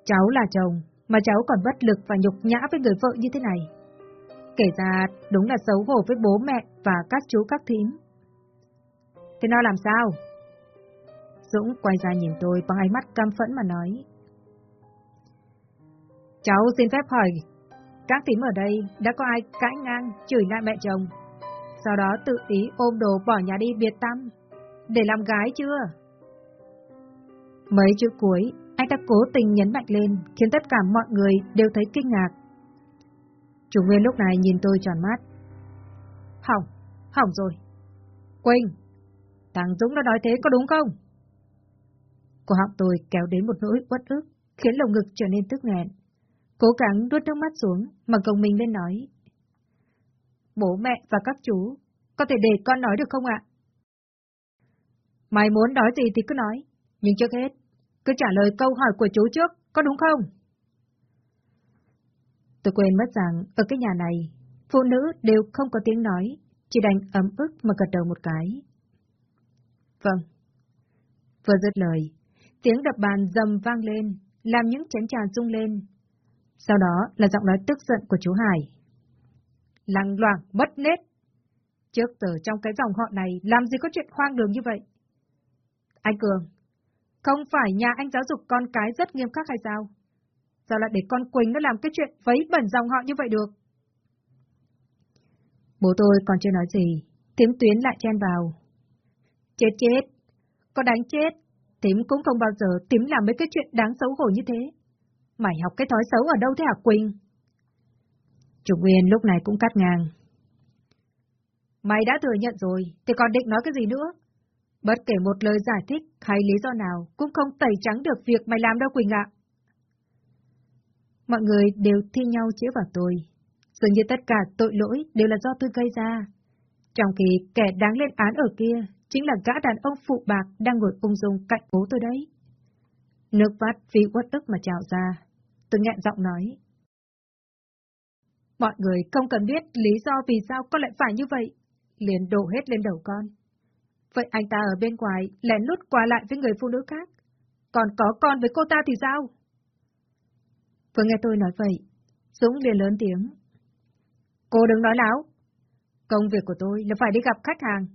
Cháu là chồng, mà cháu còn bất lực và nhục nhã với người vợ như thế này. Kể ra đúng là xấu hổ với bố mẹ và các chú các thím. Thế nó làm sao? Dũng quay ra nhìn tôi bằng ánh mắt căm phẫn mà nói. Cháu xin phép hỏi, các thím ở đây đã có ai cãi ngang, chửi lại mẹ chồng, sau đó tự ý ôm đồ bỏ nhà đi biệt tâm, để làm gái chưa? Mấy chữ cuối, anh ta cố tình nhấn mạnh lên, khiến tất cả mọi người đều thấy kinh ngạc. Chủ Nguyên lúc này nhìn tôi tròn mắt. Hỏng, hỏng rồi. Quỳnh, thằng Dũng đã nói thế có đúng không? Cổ họng tôi kéo đến một nỗi uất ức, khiến lồng ngực trở nên tức nghẹn. Cố gắng đuốt nước mắt xuống, mà gồng mình lên nói. Bố mẹ và các chú, có thể để con nói được không ạ? Mày muốn nói gì thì cứ nói, nhưng trước hết, cứ trả lời câu hỏi của chú trước, có đúng không? Tôi quên mất rằng, ở cái nhà này, phụ nữ đều không có tiếng nói, chỉ đành ấm ức mà gật đầu một cái. Vâng. Vừa dứt lời, tiếng đập bàn dầm vang lên, làm những chén trà rung lên. Sau đó là giọng nói tức giận của chú Hải. Lăng loảng, mất nết. Trước giờ trong cái dòng họ này làm gì có chuyện khoang đường như vậy? Anh Cường, không phải nhà anh giáo dục con cái rất nghiêm khắc hay sao? Sao lại để con Quỳnh nó làm cái chuyện vấy bẩn dòng họ như vậy được? Bố tôi còn chưa nói gì, tiếng Tuyến lại chen vào. Chết chết, có đánh chết, Tím cũng không bao giờ Tím làm mấy cái chuyện đáng xấu hổ như thế. Mày học cái thói xấu ở đâu thế hả Quỳnh? Trục Nguyên lúc này cũng cắt ngang. Mày đã thừa nhận rồi, thì còn định nói cái gì nữa? Bất kể một lời giải thích hay lý do nào cũng không tẩy trắng được việc mày làm đâu Quỳnh ạ. Mọi người đều thi nhau chĩa vào tôi. Dường như tất cả tội lỗi đều là do tôi gây ra. Trong khi kẻ đáng lên án ở kia chính là gã đàn ông phụ bạc đang ngồi ung dung cạnh bố tôi đấy. Nước mắt vì uất ức mà trào ra. Tôi nghẹn giọng nói. Mọi người không cần biết lý do vì sao con lại phải như vậy. Liền đổ hết lên đầu con. Vậy anh ta ở bên ngoài lén lút qua lại với người phụ nữ khác. Còn có con với cô ta thì sao? Vừa nghe tôi nói vậy, Dũng liền lớn tiếng. Cô đừng nói láo. Công việc của tôi là phải đi gặp khách hàng.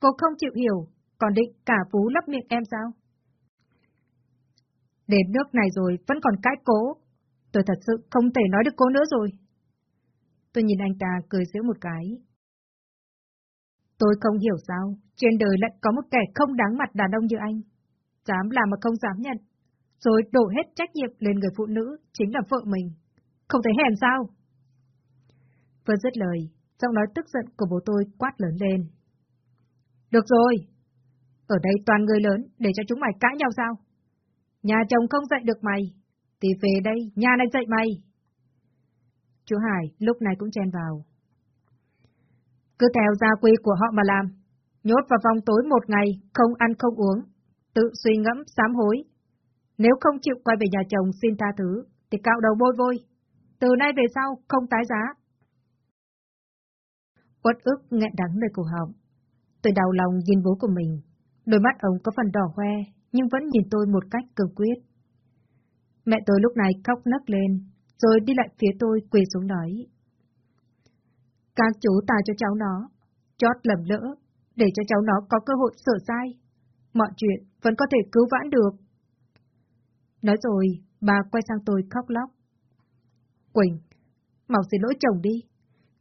Cô không chịu hiểu, còn định cả vú lấp miệng em sao? Đến nước này rồi vẫn còn cãi cố. Tôi thật sự không thể nói được cô nữa rồi. Tôi nhìn anh ta cười giễu một cái. Tôi không hiểu sao, trên đời lại có một kẻ không đáng mặt đàn ông như anh. Dám làm mà không dám nhận, rồi đổ hết trách nhiệm lên người phụ nữ, chính là vợ mình. Không thấy hèn sao? Vừa dứt lời, giọng nói tức giận của bố tôi quát lớn lên. Được rồi, ở đây toàn người lớn để cho chúng mày cãi nhau sao? Nhà chồng không dạy được mày, thì về đây, nhà này dạy mày. Chú Hải lúc này cũng chen vào. Cứ theo gia quy của họ mà làm. Nhốt vào vòng tối một ngày, không ăn không uống. Tự suy ngẫm, sám hối. Nếu không chịu quay về nhà chồng xin tha thứ, thì cạo đầu bôi vôi. từ nay về sau không tái giá. Uất ức nghẹn đắng nơi cổ họng. Tôi đau lòng nhìn bố của mình. Đôi mắt ông có phần đỏ hoe, nhưng vẫn nhìn tôi một cách cương quyết. Mẹ tôi lúc này khóc nấc lên, rồi đi lại phía tôi quỳ xuống nói. Các chú ta cho cháu nó, chót lầm lỡ, để cho cháu nó có cơ hội sửa sai. Mọi chuyện vẫn có thể cứu vãn được. Nói rồi, bà quay sang tôi khóc lóc. Quỳnh, mau xin lỗi chồng đi.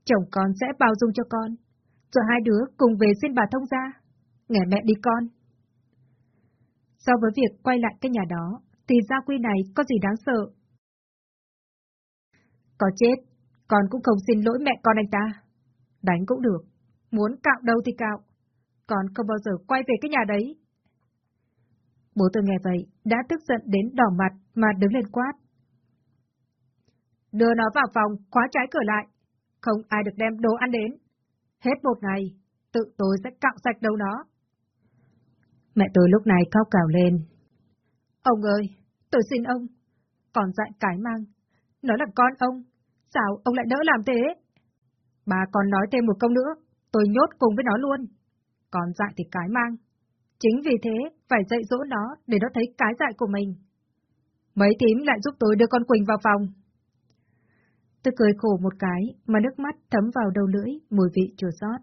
Chồng con sẽ bao dung cho con. Rồi hai đứa cùng về xin bà thông ra. Nghe mẹ đi con. So với việc quay lại cái nhà đó, thì gia quy này có gì đáng sợ? Có chết, con cũng không xin lỗi mẹ con anh ta. Đánh cũng được, muốn cạo đâu thì cạo. còn không bao giờ quay về cái nhà đấy. Bố tôi nghe vậy, đã tức giận đến đỏ mặt mà đứng lên quát. Đưa nó vào phòng, khóa trái cửa lại. Không ai được đem đồ ăn đến. Hết một ngày, tự tôi sẽ cạo sạch đầu nó. Mẹ tôi lúc này khóc cào lên. Ông ơi, tôi xin ông. Còn dạy cái mang. Nó là con ông. Sao ông lại đỡ làm thế? Bà còn nói thêm một câu nữa. Tôi nhốt cùng với nó luôn. Còn dại thì cái mang. Chính vì thế, phải dạy dỗ nó để nó thấy cái dại của mình. Mấy tím lại giúp tôi đưa con Quỳnh vào phòng. Tôi cười khổ một cái, mà nước mắt thấm vào đầu lưỡi, mùi vị chua xót.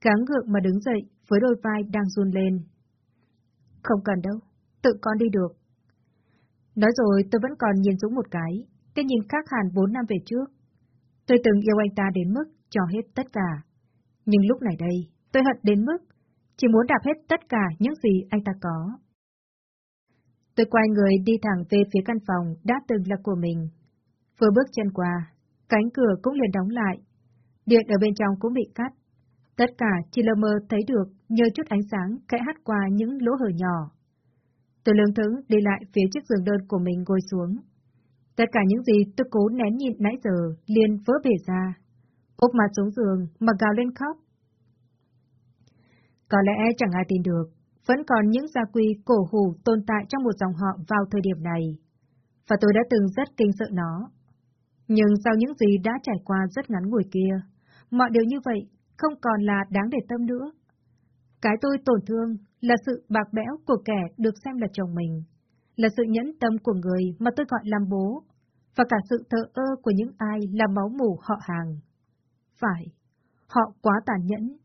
Gắng gượng mà đứng dậy, với đôi vai đang run lên. Không cần đâu, tự con đi được. Nói rồi tôi vẫn còn nhìn Dũng một cái, cái nhìn khác hẳn bốn năm về trước. Tôi từng yêu anh ta đến mức cho hết tất cả. Nhưng lúc này đây, tôi hận đến mức chỉ muốn đạp hết tất cả những gì anh ta có. Tôi quay người đi thẳng về phía căn phòng đã từng là của mình. Vừa bước chân qua, cánh cửa cũng liền đóng lại. Điện ở bên trong cũng bị cắt. Tất cả chỉ lờ mơ thấy được nhờ chút ánh sáng khẽ hắt qua những lỗ hở nhỏ. Tôi lương thứng đi lại phía chiếc giường đơn của mình ngồi xuống. Tất cả những gì tôi cố nén nhịn nãy giờ liền vỡ bể ra. Úp mặt xuống giường mà gào lên khóc. Có lẽ chẳng ai tin được, vẫn còn những gia quy cổ hủ tồn tại trong một dòng họ vào thời điểm này. Và tôi đã từng rất kinh sợ nó. Nhưng sau những gì đã trải qua rất ngắn ngủi kia, mọi điều như vậy không còn là đáng để tâm nữa. Cái tôi tổn thương là sự bạc bẽo của kẻ được xem là chồng mình, là sự nhẫn tâm của người mà tôi gọi làm bố, và cả sự thờ ơ của những ai là máu mủ họ hàng. Phải, họ quá tàn nhẫn.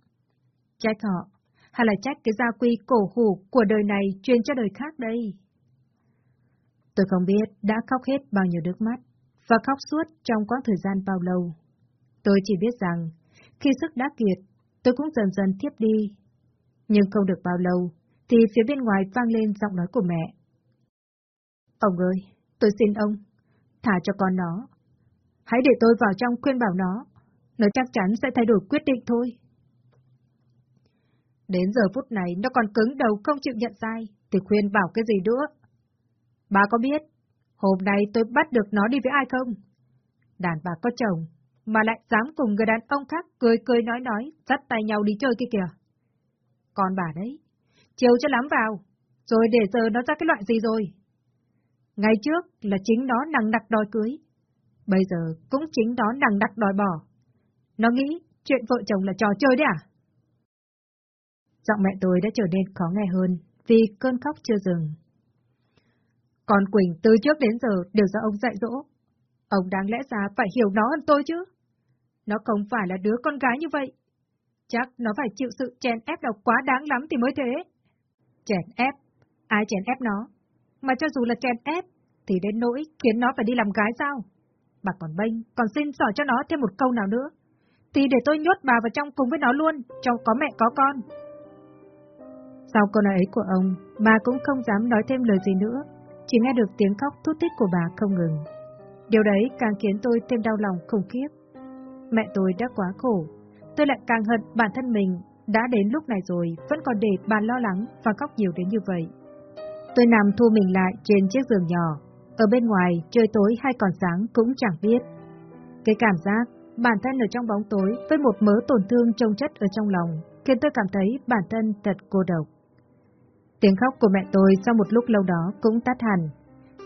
Trách họ, hay là trách cái gia quy cổ hủ của đời này truyền cho đời khác đây? Tôi không biết đã khóc hết bao nhiêu nước mắt, và khóc suốt trong quãng thời gian bao lâu. Tôi chỉ biết rằng, khi sức đã kiệt, tôi cũng dần dần thiếp đi. Nhưng không được bao lâu, thì phía bên ngoài vang lên giọng nói của mẹ. Ông ơi, tôi xin ông, thả cho con nó. Hãy để tôi vào trong khuyên bảo nó, nó chắc chắn sẽ thay đổi quyết định thôi. Đến giờ phút này nó còn cứng đầu không chịu nhận sai, thì khuyên bảo cái gì nữa? Bà có biết, hôm nay tôi bắt được nó đi với ai không? Đàn bà có chồng, mà lại dám cùng người đàn ông khác cười cười nói nói, dắt tay nhau đi chơi kia kìa. Còn bà đấy, chiều cho lắm vào, rồi để giờ nó ra cái loại gì rồi? Ngày trước là chính nó nằng nặc đòi cưới, bây giờ cũng chính nó nằng nặc đòi bỏ. Nó nghĩ chuyện vợ chồng là trò chơi đấy à? Giọng mẹ tôi đã trở nên khó nghe hơn vì cơn khóc chưa dừng. Còn Quỳnh từ trước đến giờ đều do ông dạy dỗ. Ông đáng lẽ ra phải hiểu nó hơn tôi chứ. Nó không phải là đứa con gái như vậy. Chắc nó phải chịu sự chèn ép nào quá đáng lắm thì mới thế. Chèn ép? Ai chèn ép nó? Mà cho dù là chèn ép, thì đến nỗi khiến nó phải đi làm gái sao? Bà còn bênh, còn xin sỏ cho nó thêm một câu nào nữa. Thì để tôi nhốt bà vào trong cùng với nó luôn, cho có mẹ có con. Sau câu nói ấy của ông, bà cũng không dám nói thêm lời gì nữa, chỉ nghe được tiếng khóc thút thít của bà không ngừng. Điều đấy càng khiến tôi thêm đau lòng khủng khiếp. Mẹ tôi đã quá khổ, tôi lại càng hận bản thân mình, đã đến lúc này rồi vẫn còn để bà lo lắng và khóc nhiều đến như vậy. Tôi nằm thu mình lại trên chiếc giường nhỏ, ở bên ngoài trời tối hay còn sáng cũng chẳng biết. Cái cảm giác bản thân ở trong bóng tối với một mớ tổn thương trông chất ở trong lòng khiến tôi cảm thấy bản thân thật cô độc. Tiếng khóc của mẹ tôi sau một lúc lâu đó cũng tắt hẳn.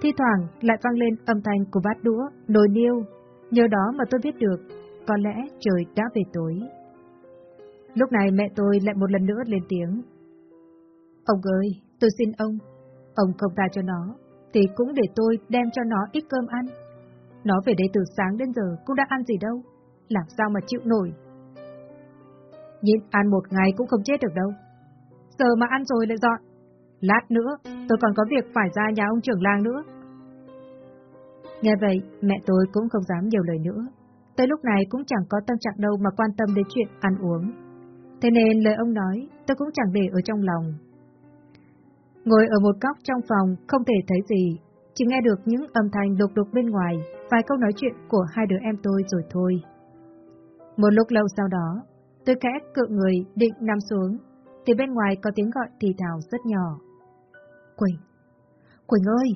Thi thoảng lại vang lên âm thanh của bát đũa, nồi niêu. Nhờ đó mà tôi biết được, có lẽ trời đã về tối. Lúc này mẹ tôi lại một lần nữa lên tiếng. Ông ơi, tôi xin ông, ông không tha cho nó, thì cũng để tôi đem cho nó ít cơm ăn. Nó về đây từ sáng đến giờ cũng đã ăn gì đâu, làm sao mà chịu nổi. Nhịn ăn một ngày cũng không chết được đâu. Giờ mà ăn rồi lại dọn. Lát nữa, tôi còn có việc phải ra nhà ông trưởng làng nữa. Nghe vậy, mẹ tôi cũng không dám nhiều lời nữa. Tới lúc này cũng chẳng có tâm trạng đâu mà quan tâm đến chuyện ăn uống. Thế nên lời ông nói, tôi cũng chẳng để ở trong lòng. Ngồi ở một góc trong phòng, không thể thấy gì, chỉ nghe được những âm thanh đục đục bên ngoài, vài câu nói chuyện của hai đứa em tôi rồi thôi. Một lúc lâu sau đó, tôi kẽ cự người định nằm xuống, thì bên ngoài có tiếng gọi thì thào rất nhỏ. Quỳnh! Quỳnh ơi!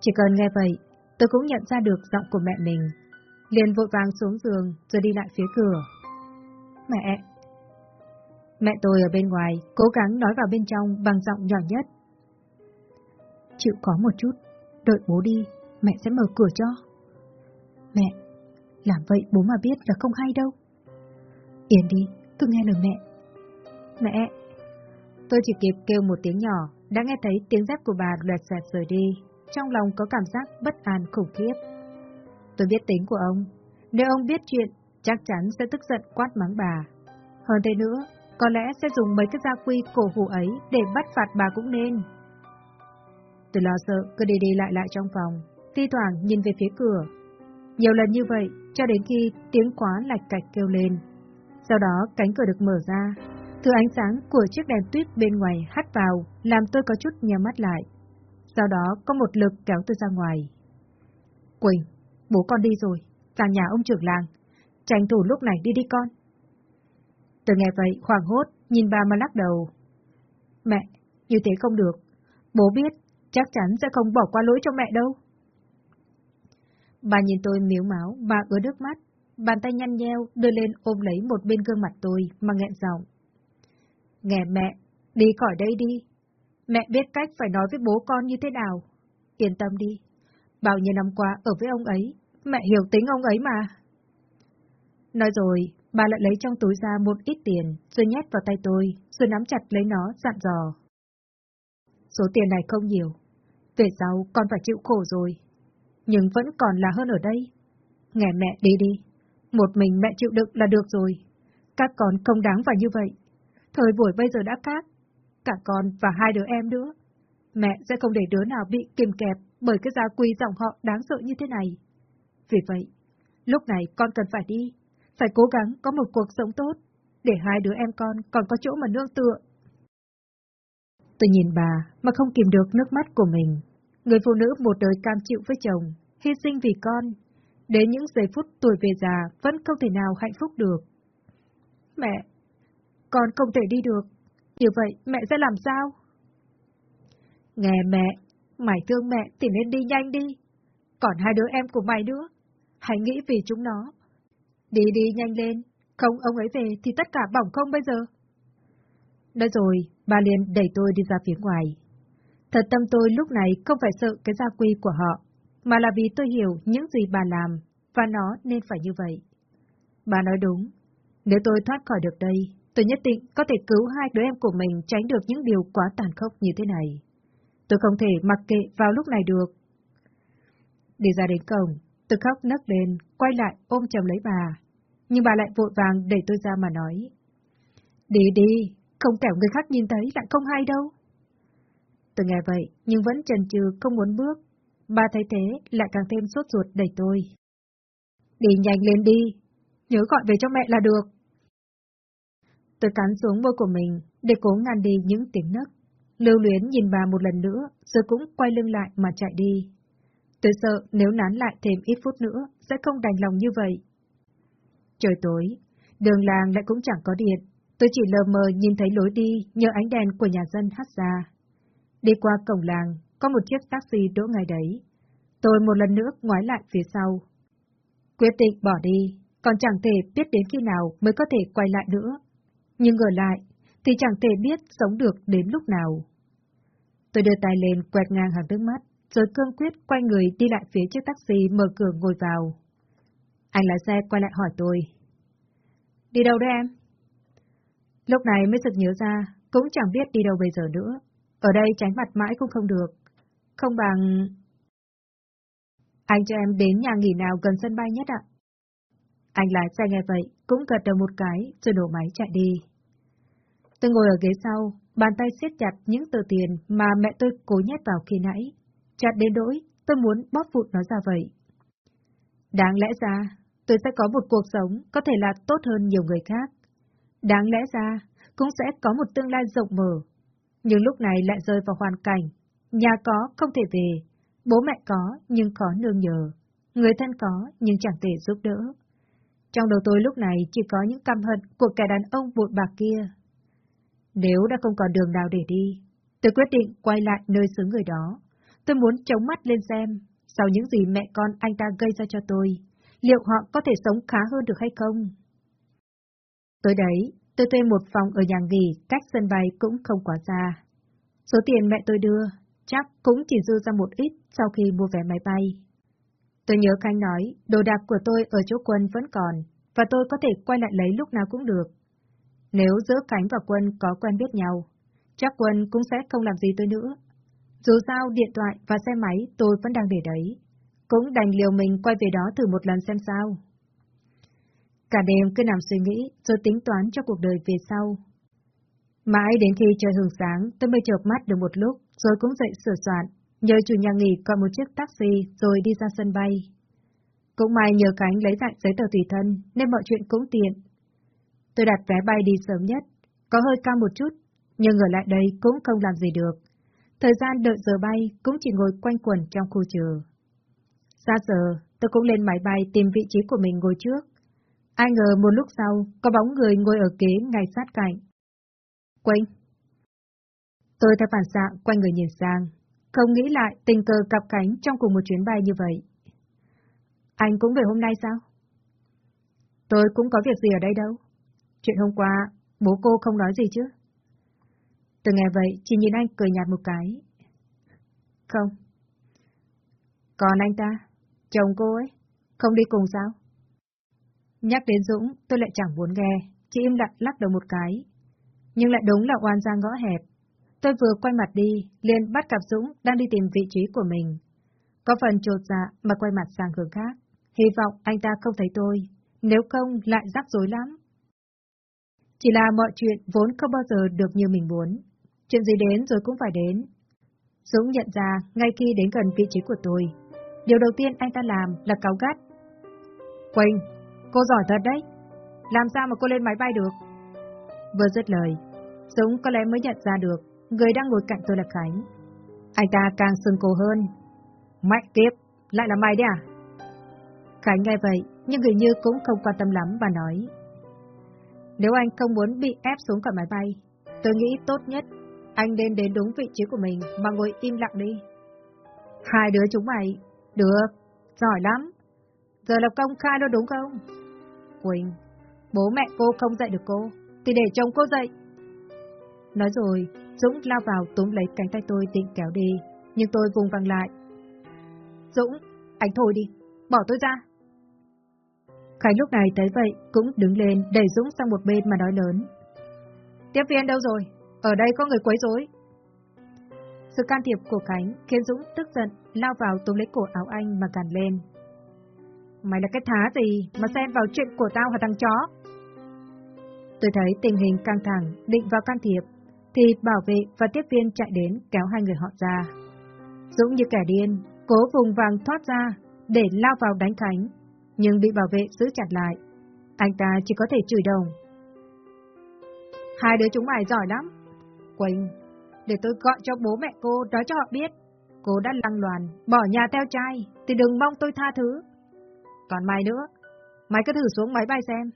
Chỉ cần nghe vậy, tôi cũng nhận ra được giọng của mẹ mình. Liền vội vàng xuống giường rồi đi lại phía cửa. Mẹ! Mẹ tôi ở bên ngoài, cố gắng nói vào bên trong bằng giọng nhỏ nhất. Chịu có một chút, đợi bố đi, mẹ sẽ mở cửa cho. Mẹ, làm vậy bố mà biết là không hay đâu. Yên đi, cứ nghe lời mẹ. Mẹ! Tôi chỉ kịp kêu một tiếng nhỏ, đã nghe thấy tiếng dép của bà lẹt xoẹt rời đi. Trong lòng có cảm giác bất an khủng khiếp. Tôi biết tính của ông. Nếu ông biết chuyện, chắc chắn sẽ tức giận quát mắng bà. Hơn thế nữa, có lẽ sẽ dùng mấy cái gia quy cổ hủ ấy để bắt phạt bà cũng nên. Tôi lo sợ, cứ đi đi lại lại trong phòng, thi thoảng nhìn về phía cửa. Nhiều lần như vậy, cho đến khi tiếng khóa lạch cạch kêu lên. Sau đó cánh cửa được mở ra, thứ ánh sáng của chiếc đèn tuyết bên ngoài hắt vào, làm tôi có chút nhắm mắt lại. Sau đó có một lực kéo tôi ra ngoài. Quỳnh, bố con đi rồi, ra nhà ông trưởng làng. Tranh thủ lúc này đi đi con. Tôi nghe vậy hoảng hốt, nhìn bà mà lắc đầu. Mẹ, như thế không được. Bố biết, chắc chắn sẽ không bỏ qua lỗi cho mẹ đâu. Bà nhìn tôi miếu máu bà ứa nước mắt, bàn tay nhăn nheo đưa lên ôm lấy một bên gương mặt tôi mà nghẹn giọng. Nghe mẹ, đi khỏi đây đi. Mẹ biết cách phải nói với bố con như thế nào. Yên tâm đi. Bao nhiêu năm qua ở với ông ấy, mẹ hiểu tính ông ấy mà. Nói rồi, bà lại lấy trong túi ra một ít tiền, rồi nhét vào tay tôi, rồi nắm chặt lấy nó, dặn dò. Số tiền này không nhiều. Về sau con phải chịu khổ rồi. Nhưng vẫn còn là hơn ở đây. Nghe mẹ đi đi. Một mình mẹ chịu đựng là được rồi. Các con không đáng phải như vậy. Thời buổi bây giờ đã khác. Cả con và hai đứa em nữa. Mẹ sẽ không để đứa nào bị kìm kẹp bởi cái gia quy dòng họ đáng sợ như thế này. Vì vậy, lúc này con cần phải đi. Phải cố gắng có một cuộc sống tốt, để hai đứa em con còn có chỗ mà nương tựa. Tôi nhìn bà mà không kìm được nước mắt của mình. Người phụ nữ một đời cam chịu với chồng, hy sinh vì con, đến những giây phút tuổi về già vẫn không thể nào hạnh phúc được. Mẹ, con không thể đi được, như vậy mẹ sẽ làm sao? Nghe mẹ, mày thương mẹ thì nên đi nhanh đi. Còn hai đứa em của mày nữa, hãy nghĩ vì chúng nó. Đi đi nhanh lên, không ông ấy về thì tất cả bỏng không bây giờ. Đã rồi, bà liền đẩy tôi đi ra phía ngoài. Thật tâm tôi lúc này không phải sợ cái gia quy của họ, mà là vì tôi hiểu những gì bà làm, và nó nên phải như vậy. Bà nói đúng, nếu tôi thoát khỏi được đây, tôi nhất định có thể cứu hai đứa em của mình tránh được những điều quá tàn khốc như thế này. Tôi không thể mặc kệ vào lúc này được. Đi ra đến cổng, tôi khóc nấc lên, quay lại ôm chầm lấy bà. Nhưng bà lại vội vàng đẩy tôi ra mà nói. Đi đi, không kẻo người khác nhìn thấy lại không hay đâu. Tôi nghe vậy, nhưng vẫn chần chừ không muốn bước. Bà thấy thế, lại càng thêm sốt ruột đẩy tôi. Đi nhanh lên đi, nhớ gọi về cho mẹ là được. Tôi cắn xuống môi của mình, để cố ngăn đi những tiếng nấc. Lưu luyến nhìn bà một lần nữa, rồi cũng quay lưng lại mà chạy đi. Tôi sợ nếu nán lại thêm ít phút nữa, sẽ không đành lòng như vậy. Trời tối, đường làng lại cũng chẳng có điện. Tôi chỉ lờ mờ nhìn thấy lối đi nhờ ánh đèn của nhà dân hắt ra. Đi qua cổng làng, có một chiếc taxi đỗ ngay đấy. Tôi một lần nữa ngoái lại phía sau. Quyết định bỏ đi, còn chẳng thể biết đến khi nào mới có thể quay lại nữa. Nhưng ở lại, thì chẳng thể biết sống được đến lúc nào. Tôi đưa tay lên quẹt ngang hàng nước mắt, rồi cương quyết quay người đi lại phía chiếc taxi mở cửa ngồi vào. Anh lái xe quay lại hỏi tôi. Đi đâu đấy em? Lúc này mới sực nhớ ra, cũng chẳng biết đi đâu bây giờ nữa. Ở đây tránh mặt mãi cũng không được. Không bằng... Anh cho em đến nhà nghỉ nào gần sân bay nhất ạ? Anh lái xe nghe vậy, cũng gật đầu một cái, rồi đổ máy chạy đi. Tôi ngồi ở ghế sau, bàn tay siết chặt những tờ tiền mà mẹ tôi cố nhét vào khi nãy. Chặt đến đỗi, tôi muốn bóp vụt nó ra vậy. Đáng lẽ ra, tôi sẽ có một cuộc sống có thể là tốt hơn nhiều người khác. Đáng lẽ ra, cũng sẽ có một tương lai rộng mở. Nhưng lúc này lại rơi vào hoàn cảnh, nhà có không thể về, bố mẹ có nhưng khó nương nhờ, người thân có nhưng chẳng thể giúp đỡ. Trong đầu tôi lúc này chỉ có những căm hận của kẻ đàn ông bụi bạc kia. Nếu đã không còn đường nào để đi, tôi quyết định quay lại nơi xứ người đó. Tôi muốn chống mắt lên xem, sau những gì mẹ con anh ta gây ra cho tôi, liệu họ có thể sống khá hơn được hay không? Tới đấy, tôi thuê một phòng ở nhà nghỉ cách sân bay cũng không quá xa. Số tiền mẹ tôi đưa, chắc cũng chỉ dư ra một ít sau khi mua vé máy bay. Tôi nhớ Khánh nói, đồ đạc của tôi ở chỗ quân vẫn còn, và tôi có thể quay lại lấy lúc nào cũng được. Nếu giữa Khánh và Quân có quen biết nhau, chắc Quân cũng sẽ không làm gì tôi nữa. Dù sao điện thoại và xe máy tôi vẫn đang để đấy. Cũng đành liều mình quay về đó thử một lần xem sao. Cả đêm cứ nằm suy nghĩ rồi tính toán cho cuộc đời về sau. Mãi đến khi trời hưởng sáng tôi mới chợp mắt được một lúc rồi cũng dậy sửa soạn, nhờ chủ nhà nghỉ gọi một chiếc taxi rồi đi ra sân bay. Cũng may nhờ cánh lấy lại giấy tờ tùy thân nên mọi chuyện cũng tiện. Tôi đặt vé bay đi sớm nhất, có hơi cao một chút, nhưng ở lại đây cũng không làm gì được. Thời gian đợi giờ bay cũng chỉ ngồi quanh quẩn trong khu chờ. ra giờ, tôi cũng lên máy bay tìm vị trí của mình ngồi trước. Ai ngờ một lúc sau, có bóng người ngồi ở kế ngay sát cạnh. Quỳnh! Tôi theo phản xạ quay người nhìn sang, không nghĩ lại tình cờ cặp cánh trong cùng một chuyến bay như vậy. Anh cũng về hôm nay sao? Tôi cũng có việc gì ở đây đâu. Chuyện hôm qua, bố cô không nói gì chứ? Từ nghe vậy, chỉ nhìn anh cười nhạt một cái. Không. Còn anh ta, chồng cô ấy, không đi cùng sao? Nhắc đến Dũng, tôi lại chẳng muốn nghe, chỉ im lặng lắc đầu một cái. Nhưng lại đúng là oan ra ngõ hẹp. Tôi vừa quay mặt đi, liền bắt gặp Dũng đang đi tìm vị trí của mình. Có phần trột dạ mà quay mặt sang hướng khác. Hy vọng anh ta không thấy tôi, nếu không lại rắc rối lắm. Chỉ là mọi chuyện vốn không bao giờ được như mình muốn. Chuyện gì đến rồi cũng phải đến. Dũng nhận ra ngay khi đến gần vị trí của tôi, điều đầu tiên anh ta làm là cáo gắt. Quỳnh, cô giỏi thật đấy. Làm sao mà cô lên máy bay được? Vừa dứt lời, Dũng có lẽ mới nhận ra được người đang ngồi cạnh tôi là Khánh. Anh ta càng sưng cô hơn. Mẹ kiếp, lại là mày đấy à? Khánh nghe vậy, nhưng người như cũng không quan tâm lắm và nói. Nếu anh không muốn bị ép xuống khỏi máy bay, tôi nghĩ tốt nhất anh nên đến đúng vị trí của mình mà ngồi im lặng đi. Hai đứa chúng mày, được, giỏi lắm. Giờ là công khai đó đúng không? Quỳnh, bố mẹ cô không dạy được cô, thì để chồng cô dạy. Nói rồi, Dũng lao vào túm lấy cánh tay tôi định kéo đi, nhưng tôi vùng văng lại. Dũng, anh thôi đi, bỏ tôi ra. Khánh lúc này thấy vậy cũng đứng lên đẩy Dũng sang một bên mà nói lớn. Tiếp viên đâu rồi? Ở đây có người quấy rối. Sự can thiệp của Khánh khiến Dũng tức giận lao vào túm lấy cổ áo anh mà càn lên. Mày là cái thá gì mà xen vào chuyện của tao hả thằng chó? Tôi thấy tình hình căng thẳng, định vào can thiệp, thì bảo vệ và tiếp viên chạy đến kéo hai người họ ra. Dũng như kẻ điên, cố vùng vàng thoát ra để lao vào đánh Khánh, nhưng bị bảo vệ giữ chặt lại. Anh ta chỉ có thể chửi đồng. Hai đứa chúng mày giỏi lắm. Quỳnh, để tôi gọi cho bố mẹ cô nói cho họ biết. Cô đã lăng loàn, bỏ nhà theo trai, thì đừng mong tôi tha thứ. Còn mày nữa, mày cứ thử xuống máy bay xem.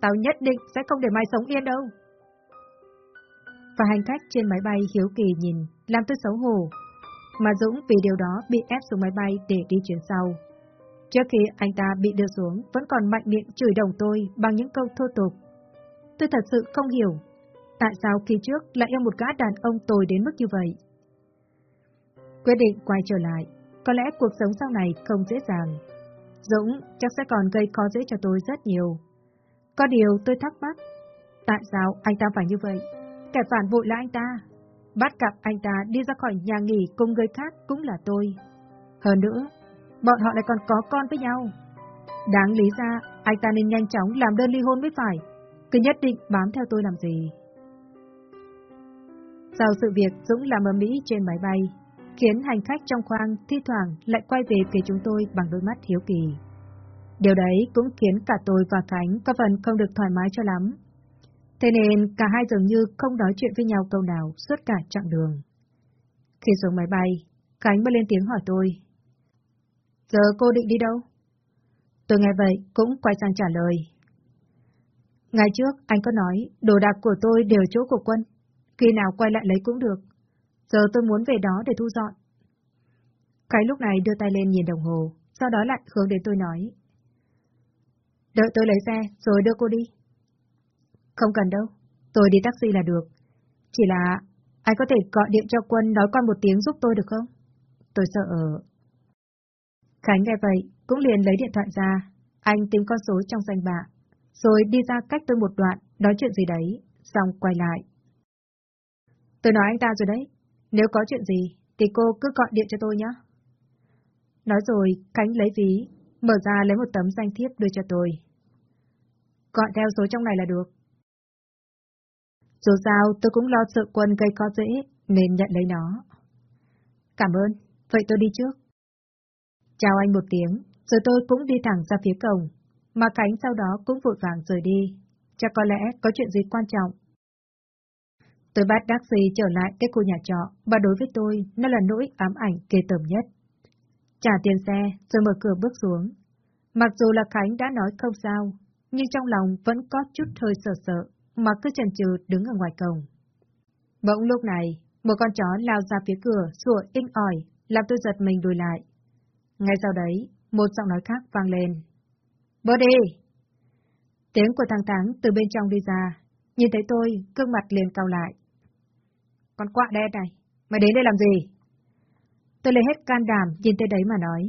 Tao nhất định sẽ không để mày sống yên đâu. Và hành khách trên máy bay hiếu kỳ nhìn, làm tôi xấu hổ. Mà Dũng vì điều đó bị ép xuống máy bay để đi chuyến sau. Trước khi anh ta bị đưa xuống, vẫn còn mạnh miệng chửi đồng tôi bằng những câu thô tục. Tôi thật sự không hiểu, tại sao khi trước lại yêu một gã đàn ông tồi đến mức như vậy. Quyết định quay trở lại, có lẽ cuộc sống sau này không dễ dàng. Dũng chắc sẽ còn gây khó dễ cho tôi rất nhiều. Có điều tôi thắc mắc, tại sao anh ta phải như vậy? Kẻ phản bội là anh ta. Bắt gặp anh ta đi ra khỏi nhà nghỉ cùng người khác cũng là tôi. Hơn nữa, bọn họ lại còn có con với nhau. Đáng lý ra, anh ta nên nhanh chóng làm đơn ly hôn mới phải. Cứ nhất định bám theo tôi làm gì. Sau sự việc Dũng làm ở Mỹ trên máy bay, khiến hành khách trong khoang thi thoảng lại quay về phía chúng tôi bằng đôi mắt hiếu kỳ. Điều đấy cũng khiến cả tôi và Khánh có phần không được thoải mái cho lắm. Thế nên cả hai dường như không nói chuyện với nhau câu nào suốt cả chặng đường. Khi xuống máy bay, Khánh mới lên tiếng hỏi tôi. Giờ cô định đi đâu? Tôi nghe vậy cũng quay sang trả lời. Ngày trước anh có nói đồ đạc của tôi đều chỗ của quân. Khi nào quay lại lấy cũng được. Giờ tôi muốn về đó để thu dọn. Cái lúc này đưa tay lên nhìn đồng hồ, sau đó lại hướng đến tôi nói. Đợi tôi lấy xe, rồi đưa cô đi. Không cần đâu, tôi đi taxi là được. Chỉ là, ai có thể gọi điện cho quân nói qua một tiếng giúp tôi được không? Tôi sợ ở... Khánh nghe vậy, cũng liền lấy điện thoại ra. Anh tính con số trong danh bạ, rồi đi ra cách tôi một đoạn, nói chuyện gì đấy, xong quay lại. Tôi nói anh ta rồi đấy, nếu có chuyện gì, thì cô cứ gọi điện cho tôi nhé. Nói rồi, Khánh lấy ví, mở ra lấy một tấm danh thiếp đưa cho tôi. Gọi theo số trong này là được. Dù sao, tôi cũng lo sợ quân gây khó dễ, nên nhận lấy nó. Cảm ơn, vậy tôi đi trước. Chào anh một tiếng, rồi tôi cũng đi thẳng ra phía cổng, mà Khánh sau đó cũng vội vàng rời đi. Chắc có lẽ có chuyện gì quan trọng. Tôi bắt taxi trở lại cái khu nhà trọ, và đối với tôi, nó là nỗi ám ảnh kê tởm nhất. Trả tiền xe, rồi mở cửa bước xuống. Mặc dù là Khánh đã nói không sao, nhưng trong lòng vẫn có chút hơi sợ sợ, mà cứ chần chừ đứng ở ngoài cổng. Bỗng lúc này, một con chó lao ra phía cửa, sủa inh ỏi, làm tôi giật mình đùi lại. Ngay sau đấy, một giọng nói khác vang lên. Bớt đi! Tiếng của thằng Thắng từ bên trong đi ra, nhìn thấy tôi, gương mặt liền cao lại. Con quạ đen này, mày đến đây làm gì? Tôi lấy hết can đảm nhìn tới đấy mà nói.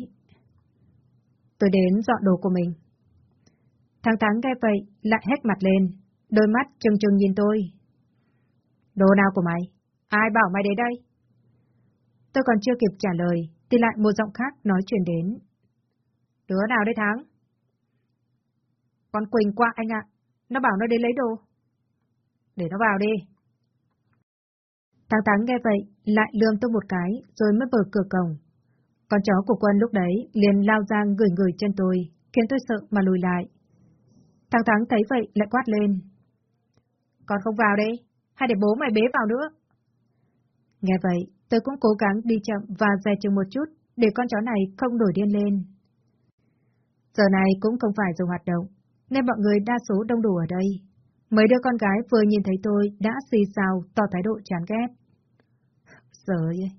Tôi đến dọn đồ của mình. Thằng Thắng nghe vậy, lại hét mặt lên, đôi mắt trừng trừng nhìn tôi. Đồ nào của mày? Ai bảo mày đến đây? Tôi còn chưa kịp trả lời, thì lại một giọng khác nói chuyện đến. Đứa nào đây Thắng? Con Quỳnh qua anh ạ, nó bảo nó đến lấy đồ. Để nó vào đi. Tháng Thắng nghe vậy, lại lườm tôi một cái, rồi mới mở cửa cổng. Con chó của quân lúc đấy liền lao ra gửi người chân tôi, khiến tôi sợ mà lùi lại. Tháng Thắng thấy vậy lại quát lên. Con không vào đây, hay để bố mày bế vào nữa. Nghe vậy, tôi cũng cố gắng đi chậm và dè chừng một chút, để con chó này không nổi điên lên. Giờ này cũng không phải giờ hoạt động, nên mọi người đa số đông đủ ở đây. Mấy đứa con gái vừa nhìn thấy tôi đã xì xào tỏ thái độ chán ghét. Trời ơi!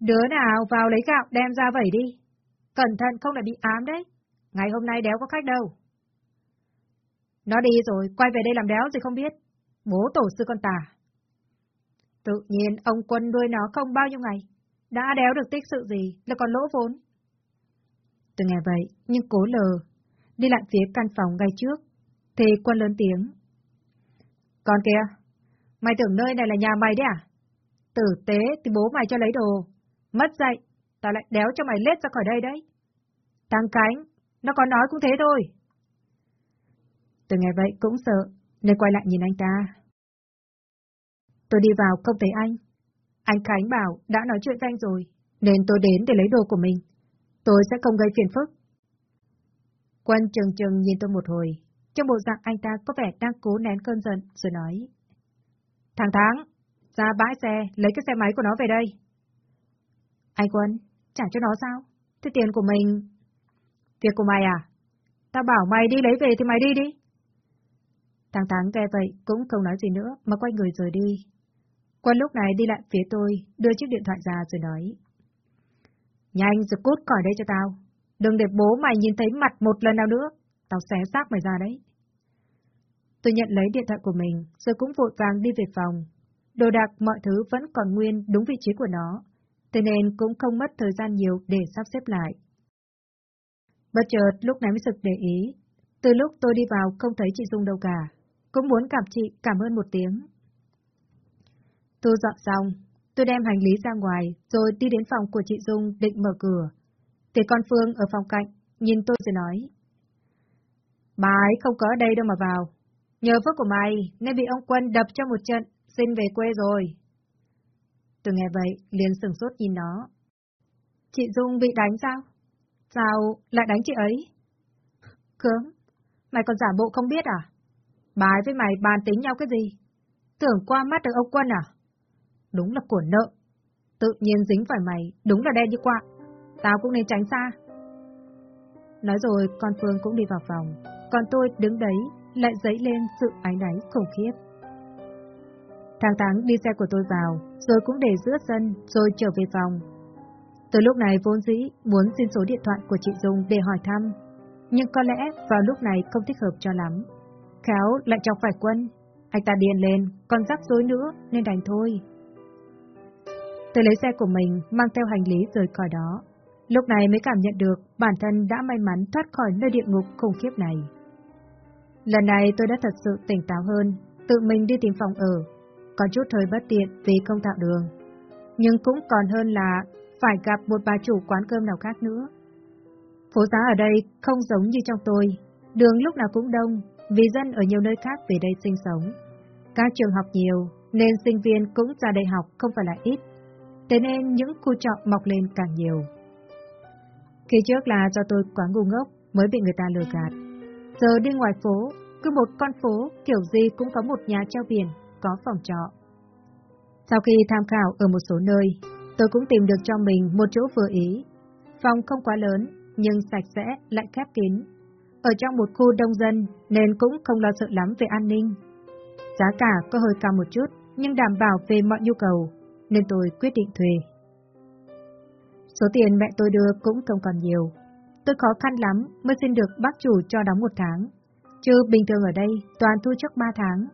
Đứa nào vào lấy gạo đem ra vẩy đi. Cẩn thận không lại bị ám đấy. Ngày hôm nay đéo có khách đâu. Nó đi rồi, quay về đây làm đéo gì không biết. Bố tổ sư con tà. Tự nhiên ông quân nuôi nó không bao nhiêu ngày. Đã đéo được tích sự gì, là còn lỗ vốn. Từ ngày vậy, nhưng cố lờ, đi lại phía căn phòng ngay trước, thì quân lớn tiếng. Con kia, mày tưởng nơi này là nhà mày đấy à? Tử tế thì bố mày cho lấy đồ. Mất dạy, tao lại đéo cho mày lết ra khỏi đây đấy. Tăng cánh, nó có nói cũng thế thôi. Từ ngày vậy cũng sợ, nên quay lại nhìn anh ta. Tôi đi vào không thấy anh. Anh Khánh bảo đã nói chuyện với anh rồi, nên tôi đến để lấy đồ của mình. Tôi sẽ không gây phiền phức. Quân trừng trừng nhìn tôi một hồi, trong bộ dạng anh ta có vẻ đang cố nén cơn giận, rồi nói. Thằng Thắng, ra bãi xe, lấy cái xe máy của nó về đây. Anh Quân, trả cho nó sao? Thế tiền của mình... Việc của mày à? Tao bảo mày đi lấy về thì mày đi đi. Thằng Thắng nghe vậy cũng không nói gì nữa mà quay người rời đi. Quân lúc này đi lại phía tôi, đưa chiếc điện thoại ra rồi nói. Nhanh rồi cút khỏi đây cho tao. Đừng để bố mày nhìn thấy mặt một lần nào nữa. Tao xé xác mày ra đấy. Tôi nhận lấy điện thoại của mình, rồi cũng vội vàng đi về phòng. Đồ đạc mọi thứ vẫn còn nguyên đúng vị trí của nó. thế nên cũng không mất thời gian nhiều để sắp xếp lại. Bất chợt lúc này mới sực để ý, từ lúc tôi đi vào không thấy chị Dung đâu cả, cũng muốn cảm chị cảm ơn một tiếng. Tôi dọn xong, tôi đem hành lý ra ngoài rồi đi đến phòng của chị Dung định mở cửa. Thì con Phương ở phòng cạnh, nhìn tôi rồi nói. Bà ấy không có ở đây đâu mà vào. Nhờ phước của mày nên bị ông Quân đập cho một trận, xin về quê rồi. Tôi nghe vậy, liền sừng sốt nhìn nó. Chị Dung bị đánh sao? Sao lại đánh chị ấy? Khướng, mày còn giả bộ không biết à? Bà ấy với mày bàn tính nhau cái gì? Tưởng qua mắt được ông Quân à? Đúng là của nợ. Tự nhiên dính phải mày, đúng là đen như quạ. Tao cũng nên tránh xa. Nói rồi, con Phương cũng đi vào phòng. Còn tôi đứng đấy, lại dấy lên sự ái náy khủng khiếp. Thằng Thắng đi xe của tôi vào, rồi cũng để giữa sân, rồi trở về phòng. Từ lúc này vốn dĩ muốn xin số điện thoại của chị Dung để hỏi thăm, nhưng có lẽ vào lúc này không thích hợp cho lắm. Khéo lại chọc phải quân, anh ta điên lên, còn rắc rối nữa nên đành thôi. Tôi lấy xe của mình, mang theo hành lý rời khỏi đó. Lúc này mới cảm nhận được bản thân đã may mắn thoát khỏi nơi địa ngục khủng khiếp này. Lần này tôi đã thật sự tỉnh táo hơn, tự mình đi tìm phòng ở. Có chút hơi bất tiện vì không tạo đường. Nhưng cũng còn hơn là phải gặp một bà chủ quán cơm nào khác nữa. Phố giá ở đây không giống như trong tôi, đường lúc nào cũng đông, vì dân ở nhiều nơi khác về đây sinh sống. Các trường học nhiều, nên sinh viên cũng ra đây học không phải là ít. Thế nên những khu trọ mọc lên càng nhiều. Khi trước là do tôi quá ngu ngốc mới bị người ta lừa gạt. Giờ đi ngoài phố, cứ một con phố kiểu gì cũng có một nhà treo biển, có phòng trọ. Sau khi tham khảo ở một số nơi, tôi cũng tìm được cho mình một chỗ vừa ý. Phòng không quá lớn, nhưng sạch sẽ lại khép kín. Ở trong một khu đông dân nên cũng không lo sợ lắm về an ninh. Giá cả có hơi cao một chút, nhưng đảm bảo về mọi nhu cầu, nên tôi quyết định thuê. Số tiền mẹ tôi đưa cũng không còn nhiều. Tôi khó khăn lắm mới xin được bác chủ cho đóng một tháng. Chứ bình thường ở đây toàn thu trước ba tháng.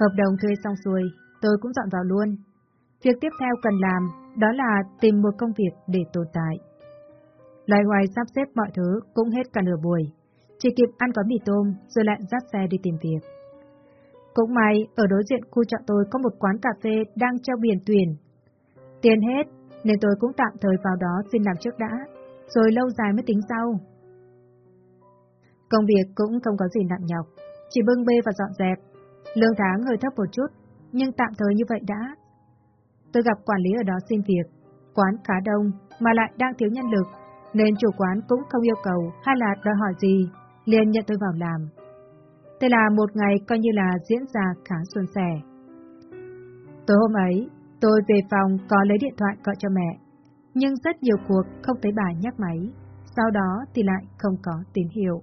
Hợp đồng thuê xong xuôi, tôi cũng dọn vào luôn. Việc tiếp theo cần làm đó là tìm một công việc để tồn tại. Loài hoài sắp xếp mọi thứ cũng hết cả nửa buổi. Chỉ kịp ăn có mì tôm rồi lại dắt xe đi tìm việc. Cũng may, ở đối diện khu trọ tôi có một quán cà phê đang treo biển tuyển. Tiền hết, nên tôi cũng tạm thời vào đó xin làm trước đã, rồi lâu dài mới tính sau. Công việc cũng không có gì nặng nhọc, chỉ bưng bê và dọn dẹp. Lương tháng hơi thấp một chút, nhưng tạm thời như vậy đã. Tôi gặp quản lý ở đó xin việc, quán khá đông mà lại đang thiếu nhân lực, nên chủ quán cũng không yêu cầu hay là đòi hỏi gì, liền nhận tôi vào làm. Thế là một ngày coi như là diễn ra khá suôn sẻ. Tối hôm ấy, Tôi về phòng có lấy điện thoại gọi cho mẹ, nhưng rất nhiều cuộc không thấy bà nhắc máy, sau đó thì lại không có tín hiệu.